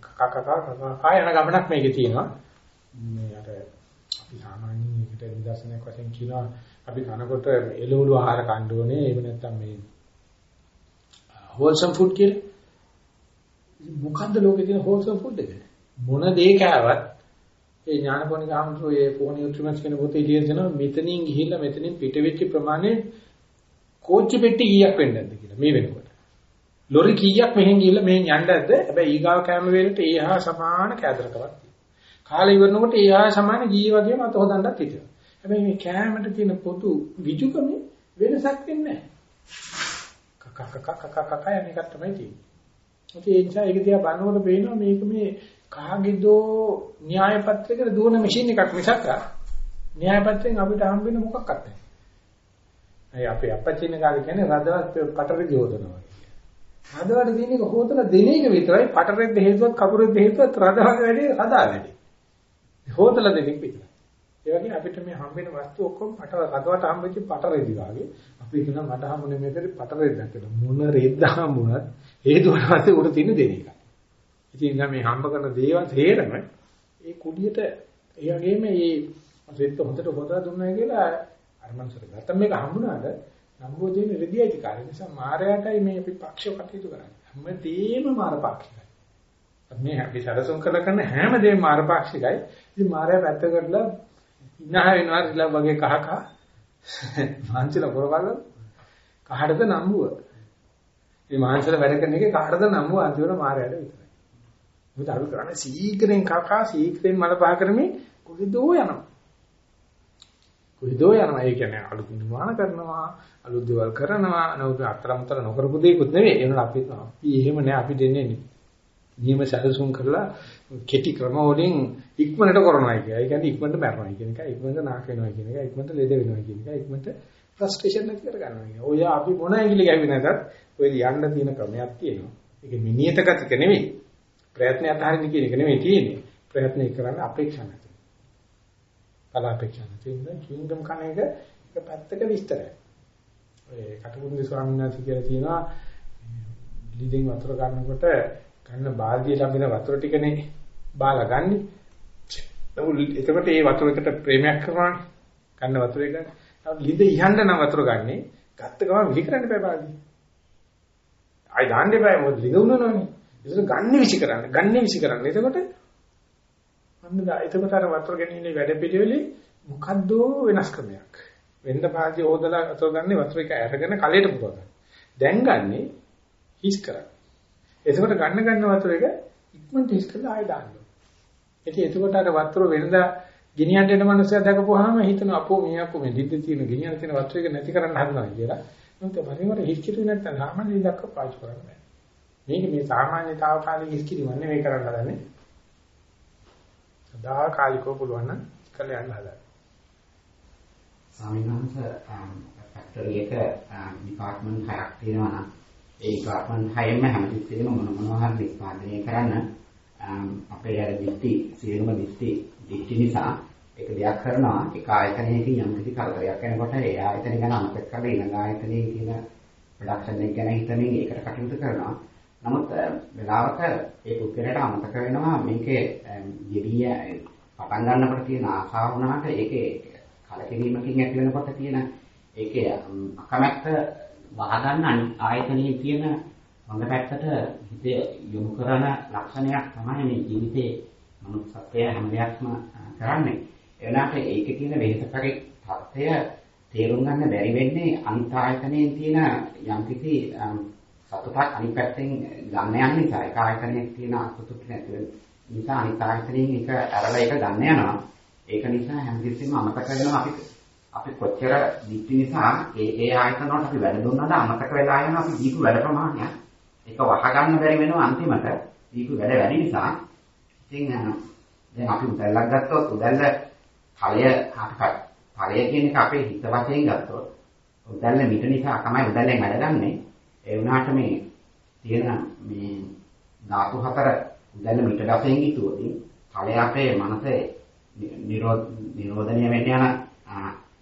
කක කක කක යන ගමනක් මේකේ තියෙනවා. මේ අර අපි සාමාන්‍යයෙන් ඒකට නිදර්ශනයක් වශයෙන් කියනවා අපි කනකොට එළවලු ආහාර කන්න ඕනේ. එහෙම නැත්නම් මේ හෝල්සම් ෆුඩ් කියලා. මොකද්ද ලෝකේ තියෙන හෝල්සම් ෆුඩ් එක? මොන දේ කෑවත් ඒ ඥානපෝනික ආමතුරු ඒ පොහොන නියුට්‍රියන්ස් කියන පොතේ ඉලියන දෙනවා මෙතනින් ගිහිල්ලා මෙතනින් පිට වෙච්ච ප්‍රමාණය කෝච්චි පෙට්ටි කීයක් වෙන්නද කියලා මේ වෙනකොට. ලොරි කීයක් මෙහෙන් ගිහිල්ලා මෙහෙන් යන්නද? හැබැයි ඊගාව කැම වේලට ඒහා සමාන කෑදරකමක් තියෙනවා. කාලේ ඉවරනකොට ඒහා සමාන ජී වගේම අත හොදන්නත් හිටිනවා. හැබැයි මේ කෑමට තියෙන පොදු විජුකමේ වෙනසක් වෙන්නේ නැහැ. කක කක කක කක යන එකක් තමයි තියෙන්නේ. ඒ නිසා ඒක දිහා බලනකොට පේනවා මේක මේ කාගේදෝ න්‍යාය පත්‍රයකට දුවන මැෂින් එකක් මිසක් න්‍යාය පත්‍රයෙන් අපිට හම්බෙන්නේ මොකක්වත් නැහැ. අය අපේ අපච්චින කාලේ කියන්නේ රදවත් පටරෙදි හොදනවා. රදවට දින එක හොදලා දෙන එක විතරයි පටරෙද්ද හේතුවත් කපුරෙද්ද හේතුවත් රදවගේ වැඩේ රදා වැඩේ. හොදලා දෙන එක විතරයි. ඒ වගේ අපිට මේ හම්බෙන වස්තු ඔක්කොම පට රදවට හම්බෙච්ච පටරෙදි වාගේ අපි කියන මට හම්බුනේ මේකේ පටරෙද්දක් කියලා. මොන රෙද්ද හම්බුණත් හේතුවත් උඩ තියෙන දෙන එක. ඉතින් මේ හම්බ කරන දේවල් තේරම ඒ කුඩියට ඒ වගේම මේ රෙද්ද හොඳට හොදලා දුන්නා කියලා අර මනසට ගත්තා මේක හම්බුණාද සම්බෝධින රෙදියයි කාර්ය නිසා මායයටයි මේ අපි පක්ෂව කටයුතු කරන්නේ. හැමදේම මාරපාක්ෂිකයි. මේ අපි සරසම් කළ කරන හැමදේම මාරපාක්ෂිකයි. ඉතින් මායя පැත්ත කරලා ඉන්නහ වෙනවා ඉලා වගේ කහ කහ. මාංශල කරවල. කහටද නම්බුව. මේ මාංශල වැඩ කරන එකේ කහටද නම්බුව අන්තිමට මායයට විතරයි. මොකද අපි කරන්නේ සීක්‍රෙන් කකා සීක්‍රෙන් මල පහ කරමින් කොහෙදෝ යනවා. කොහෙදෝ යනවා. ඒ කියන්නේ අලුත් නිර්මාණ කරනවා, අලුත් දේවල් කරනවා, අනුත් අතරමතර නොකරපු දෙයක්වත් නෙවෙයි. ඒනොත් අපි අපි එහෙම නෑ අපි දෙන්නේ නියම සැලසුම් කරලා කෙටි ක්‍රම වලින් ඉක්මනට කරනවා කියයි. ඒ කියන්නේ ඉක්මනට මැරෙනවා කියන එක, ඉක්මනට නාක වෙනවා කියන එක, ඉක්මනට ලෙඩ වෙනවා කියන එක, ඉක්මනට ෆ්‍රස්ට්‍රේෂන් නැති කර ගන්නවා කියන එක. ඔය අපි මොන ඇඟිලි ගැවි නැතත් ඔය යන්න තියෙන ක්‍රමයක් තියෙනවා. ඒක මිනියත ගතික නෙවෙයි. ප්‍රයත්නය අතහරින්න කියන එක නෙවෙයි තියෙන්නේ. ප්‍රයත්නය කරන්න අපේක්ෂා නැති. බලාපෑක්ෂා නැති. ඉතින් කිංගම් කණ එක එක පැත්තක විස්තරයි. ඔය කටුකුරුන්ගේ ස්වාමීන් වහන්සේ කියලා තියෙනවා ලිදින් වතුර ගන්නකොට ගන්න බාල්දිය ලැබෙන වතුර ටිකනේ බාලා ගන්නෙ. එතකොට ඒ වතුරකට ප්‍රේමයක් කරනවානේ. ගන්න වතුරේ ගන්න. ලිද ඉහන්න නම් වතුර ගන්නෙ. ගත්ත ගමන් විහි කරන්න බෑ බාල්දිය. ආයි දාන්න එපා මොකද ලිද උනනවනේ. ඒක ගන්න විසි කරන්න. ගන්න විසි කරන්න. එතකොට අන්න දා එතකොට අර වතුර ගැනීමේ වැඩ පිළිවෙලේ මොකද්ද වෙනස් ක්‍රමයක්. වෙන්න පාදී හොදලා වතුර ගන්න වතුර එක අරගෙන කලයට පුරව ගන්න. දැන් ගන්නෙ හිස් කරන්න. එතකොට ගන්න ගන්න වතුර එක ඉක්මනට හිස් කරලා ආයෙ දාන්න. ඉතින් එතකොට අර වතුර වෙනදා ගෙනියන්න එන මනුස්සයා දැකපුවාම හිතන අපෝ මේ අපෝ මේ දිද්ද තියෙන ගෙනියන්න තියෙන වතුර එක නැති කරන්න හදනවා කියලා. මොකද පරිවර හිස්කිරු නැත්නම් සාමාන්‍ය දක්ක පාවිච්චි කරන්න බෑ. මේක මේ සාමාන්‍ය తాවකාලික හිස්කිරු වන්නේ මේ කරන්න හදන්නේ. සදා කාලිකව පුළුවන් නම් කළ යන්න හදන්න. ස්වාමීන් වහන්සේ ෆැක්ටරි එක ඩිපාර්ට්මන්ට් හයක් තියෙනවා නම් ඒ ඩිපාර්ට්මන්ට් හයෙම හැමතිස්සෙම මොන මොනවා හරි නිෂ්පාදනය කරන්න අපේ අර දිට්ටි සියලුම දිට්ටි දිට්ටි නිසා එක දෙයක් කරනවා එක ආයතනයකින් යම් කිසි කරදරයක් වෙනකොට ඒ ආයතනය ගැන අමතක කරලා ඊළඟ ආයතනයේ තියෙන ප්‍රොඩක්ෂන් එක ගැන හිතමින් ඒකට කටයුතු කරනවා. නමුත් වෙලාවක ඒ පුද්ගලයාට අමතක වෙනවා මේකේ යෙවිය පටන් ගන්නකොට තියෙන ආශාව වුණාට ඒකේ කලකිරීමකින් ඇති වෙනකොට තියෙන ඒකේ අකමැත්ත වහගන්න ආයතනයේ තියෙන හොඳ පැත්තට හිත යොමු කරන ලක්ෂණයක් තමයි මේ ජීවිතේ මනුස්සත්වය හැම දෙයක්ම කරන්නේ. එවනාට ඒකේ තියෙන වෙහෙසකගේ தත්ත්වය තේරුම් ගන්න බැරි වෙන්නේ අනිත් ආයතනයේ තියෙන යම්කිසි සතුටක් අනිත් පැත්තෙන් ගන්න යන නිසා ඒක ආයතනයේ තියෙන අසතුට නැති නිසා අනිත් ආයතනයෙන් ඒක අරලා ඒක ගන්න යනවා. ඒක නිසා හැමතිස්සෙම අමතක වෙනවා අපි අපි කොච්චර දික්ටි නිසා ඒ ඒ ආයතන වලට අපි වැඩ දුන්නාද අමතක වෙලා යන අපි දීපු වැඩ ප්‍රමාණය ඒක වහගන්න බැරි වෙනවා අන්තිමට. දීපු වැඩ වැඩි නිසා. ඉතින් දැන් අපි උදැල්ලක් ගත්තොත් උදැල්ල ඵලය අපිට ඵලය කියන එක අපේ හිත වශයෙන් ගත්තොත් උදැල්ල මිට නිසා තමයි උදැල්ලෙන් වැඩ ගන්නෙ. ඒ වුණාට මේ තියෙන මේ ධාතු හතර උදැල්ල මිට වශයෙන් හිතුවොත් ඵලය අපේ මනසේ නිරෝධනය වෙන්න යන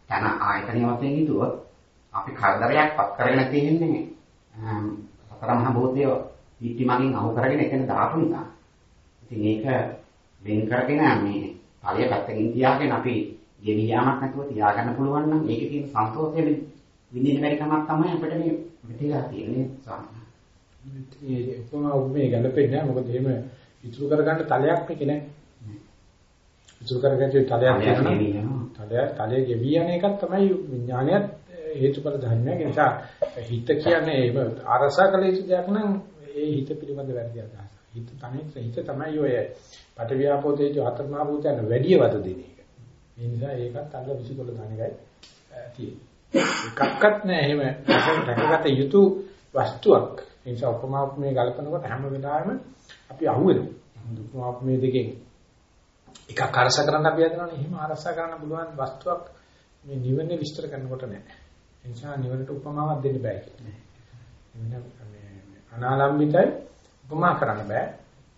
තන ආයතනිය වශයෙන් හිතුවොත් අපි කරදරයක් පත් කරගෙන තියෙන්නේ සතර මහා භූතය පිටි මගින් අහු කරගෙන එතන දාපු නිසා. ඉතින් ඒක වෙන් කරගෙන මේ ඵලය පැත්තකින් තියාගෙන අපි ගෙවි යාමක් නැතුව තියාගන්න පුළුවන් නම් ඒකේ තියෙන සන්තෝෂය විඳින්න බැරි කමක් තමයි අපිට මේ මෙතේලා තියෙන්නේ සාමාන්‍ය. මේ උපමා උපමේ ගැලපෙන්නේ නැහැ මොකද එහෙම ඉතුරු කරගන්න තලයක් මේක නැහැ. ඉතුරු කරගන්න තලයක් තියෙනවා. තලය තලය ගෙවි යන එකක් තමයි විඥානයත් හේතුඵල ධර්මයක්. ඒ නිසා හිත කියන්නේ ඒව අරසා කළ යුතු දෙයක් නම් ඒ හිත පිළිබඳ වැරදි අදහස. හිත තනිය හිත තමයි ඔය පටවියාපෝතේජ හතරමහා භූතයන් වැඩි වද දෙන එක. ඒ නිසා ඒකත් අල්ල විසිකොල දාන එකයි තියෙන්නේ. එකක්වත් නෑ එහෙම රැකගත යුතු වස්තුවක්. ඒ නිසා උපමා උපමේ ගලපනකොට හැම වෙලාවෙම අපි අහුවෙනවා. උපමා උපමේ දෙකෙන් එකක් අරස කරන්න අපි හදනවනේ. එහෙම අරස කරන්න පුළුවන් වස්තුවක් මේ නිවනේ විස්තර කරනකොට නෑ. ඒ නිසා නිවනට උපමාවක් දෙන්න බෑ කියන්නේ. නිවන මේ අනාලම්බිතයි උපමා කරන්න බෑ.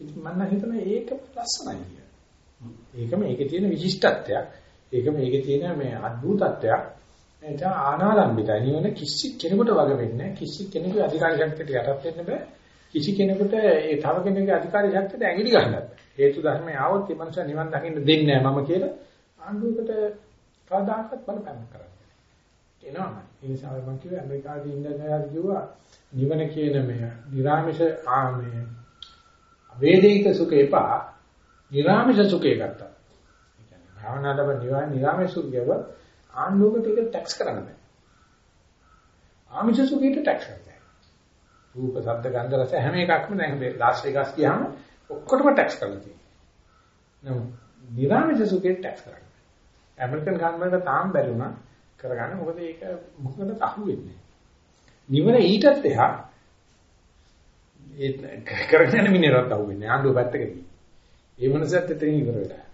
ඉතින් මම හිතනවා ඒක ලස්සනයි කියලා. ඒක මේකේ තියෙන විශිෂ්ටත්වයක්. ඒක මේකේ තියෙන මේ අద్భుතත්වයක්. එතන ආනාලම්බිතයි නිවන කිසි කෙනෙකුට වග වෙන්නේ කිසි කෙනෙකුගේ අධිකාරී ශක්තියට යටත් වෙන්න බෑ. කිසි කෙනෙකුට ඒ තව කෙනෙකුගේ අධිකාරී ශක්තියට ඇඟිලි ගන්නත් බෑ. හේතු ධර්මයේ ආවොත් මේ මනුස්සයා නිවන් දකින්න දෙන්නේ නැහැ මම කියලා ආණ්ඩුවකට කවදාකවත් බලපෑම් කරන්නේ. එනවා. ඒ නිසා මම කිව්වා ඇමරිකාවේ ඉඳලා කිව්වා නිවන කියන මේ නිර්ාමිෂ ආමේ වේදික සුඛ එපා නිර්ාමිෂ සුඛය ගත්තා. ඒ කියන්නේ භාවනා ලබ නිවන් නිර්ාමිෂ සුඛයව ආණ්ඩුවකට ඒක ටැක්ස් කරන්න බෑ. ආමිෂ සුඛයට ටැක්ස් කරන්න බෑ. රූප, ශබ්ද, ගන්ධ, රස හැම එකක්ම දැන් ලාස් වෙගස් ගියාම ඔක්කොටම ටැක්ස් කරලා තියෙනවා. නමුත් නිරාමිෂ සුඛේ ටැක්ස් කරන්නේ. ඇමරිකන් ගවර්න්මන්ට් තාම බැරි වුණා කරගන්න. මොකද ඒක මොකද අහුවෙන්නේ. නිවන ඊටත් එහා ඒ කරගෙන මිනිහට අහුවෙන්නේ. ආණ්ඩුව පැත්තකදී. ඒ මනසත් එතනින් ඉවර වෙලා.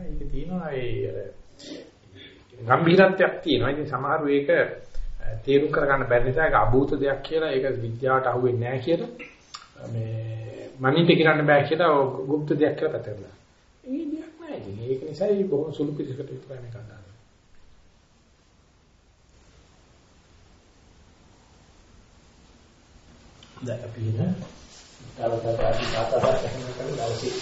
ඒක තියෙනවා ඒ ගම්භීරත්වයක් තියෙනවා. ඉතින් සමහරව ඒක තේරුම් කරගන්න බැරි නිසා ඒක අභූත දෙයක් කියලා ඒක විද්‍යාවට අහුවෙන්නේ නැහැ කියලා මේ මනින්ට කරන්න බෑ කියලා গুপ্ত දෙයක් කියලා පැතරලා. ඒ දෙයක් නෑ ඉතින්. ඒක නිසා මේ බොහොම සුළු පිළිසකට විතරයි මේක අදාළ. දැන් අපි නේ තවතත් අපි සාකච්ඡා කරන දවසේ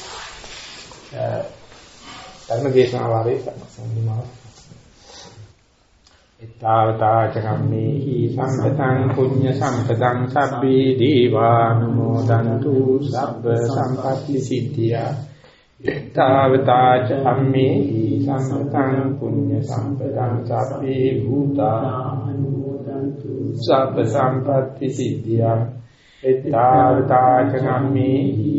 ධර්ම දේශනාව වාරේ සම්මාන ittavata cakammehi sampatang punya sampatang sabbi devanumodantu sabba sampatti siddhya ittavata cakammehi sampatang punya sampatang sabbi bhutanumodantu sabba එත්තාතාචනම්මේ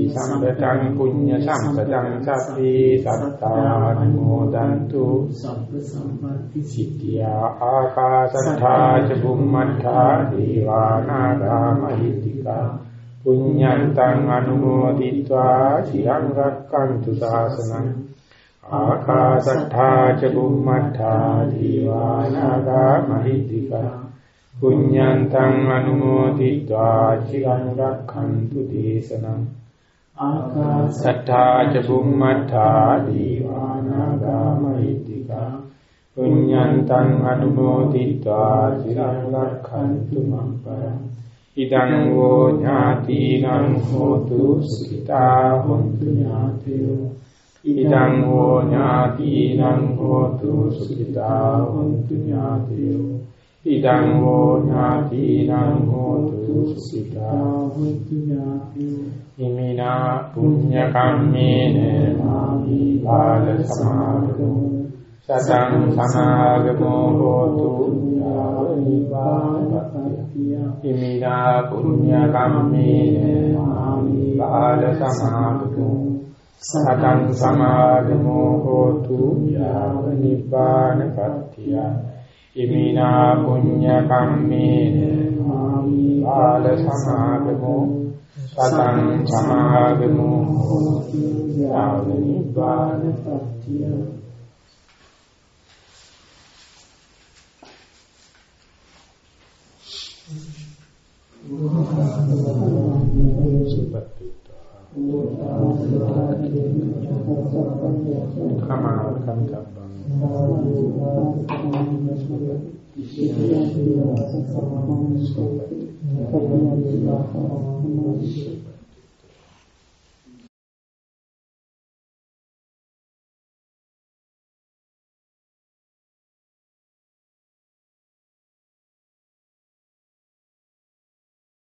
සම්පතං කුඤ්ඤ සම්පතං සබ්බේ සත්තානුමෝදන්තු සබ්බ සම්පatti සිද්ධා ආකාශත්තා ච බුම්මත්තා දීවානාගා මහිත්‍තිකා පුඤ්ඤන්තං අනුමෝදිत्वा සිරං රක්칸තු සාසනං ආකාශත්තා ච බුම්මත්තා දීවානාගා මහිත්‍තිකා පුඤ්ඤන්තං අනුමෝදිत्वा චිරං රක්ඛන්තු දේශනං ආකාශට්ටා ච බුම්මට්ටා දීවානාගාමයිතිකා පුඤ්ඤන්තං අනුමෝදිत्वा චිරං රක්ඛන්තු මං පරං ඉදං වෝ ඥාතිනං හෝතු සිතා හොන්තු ඥාතියෝ ඉදං වෝ ඥාතිනං හෝතු සිතා හොන්තු ඥාතියෝ ඉදං හෝ ඥාතිනං හෝතු සුඛිතා හොතු ඥාති හිමිනා පුඤ්ඤ කම්මේන මාමි බාල සමාගමෝ සතං සමාගමෝ හෝතු. හිමිනා පුඤ්ඤ කම්මේන මාමි බාල සමාගමෝ සතං සමාගමෝ හෝතු. යාව නිබ්බාන පත්‍තිය ඉමිනා පුඤ්ඤ කම්මේන බාල සමාගමෝ සතං සමාගමෝ යාව නිබ්බාන පත්‍තිය කමා කන්තබ්බං Thank you.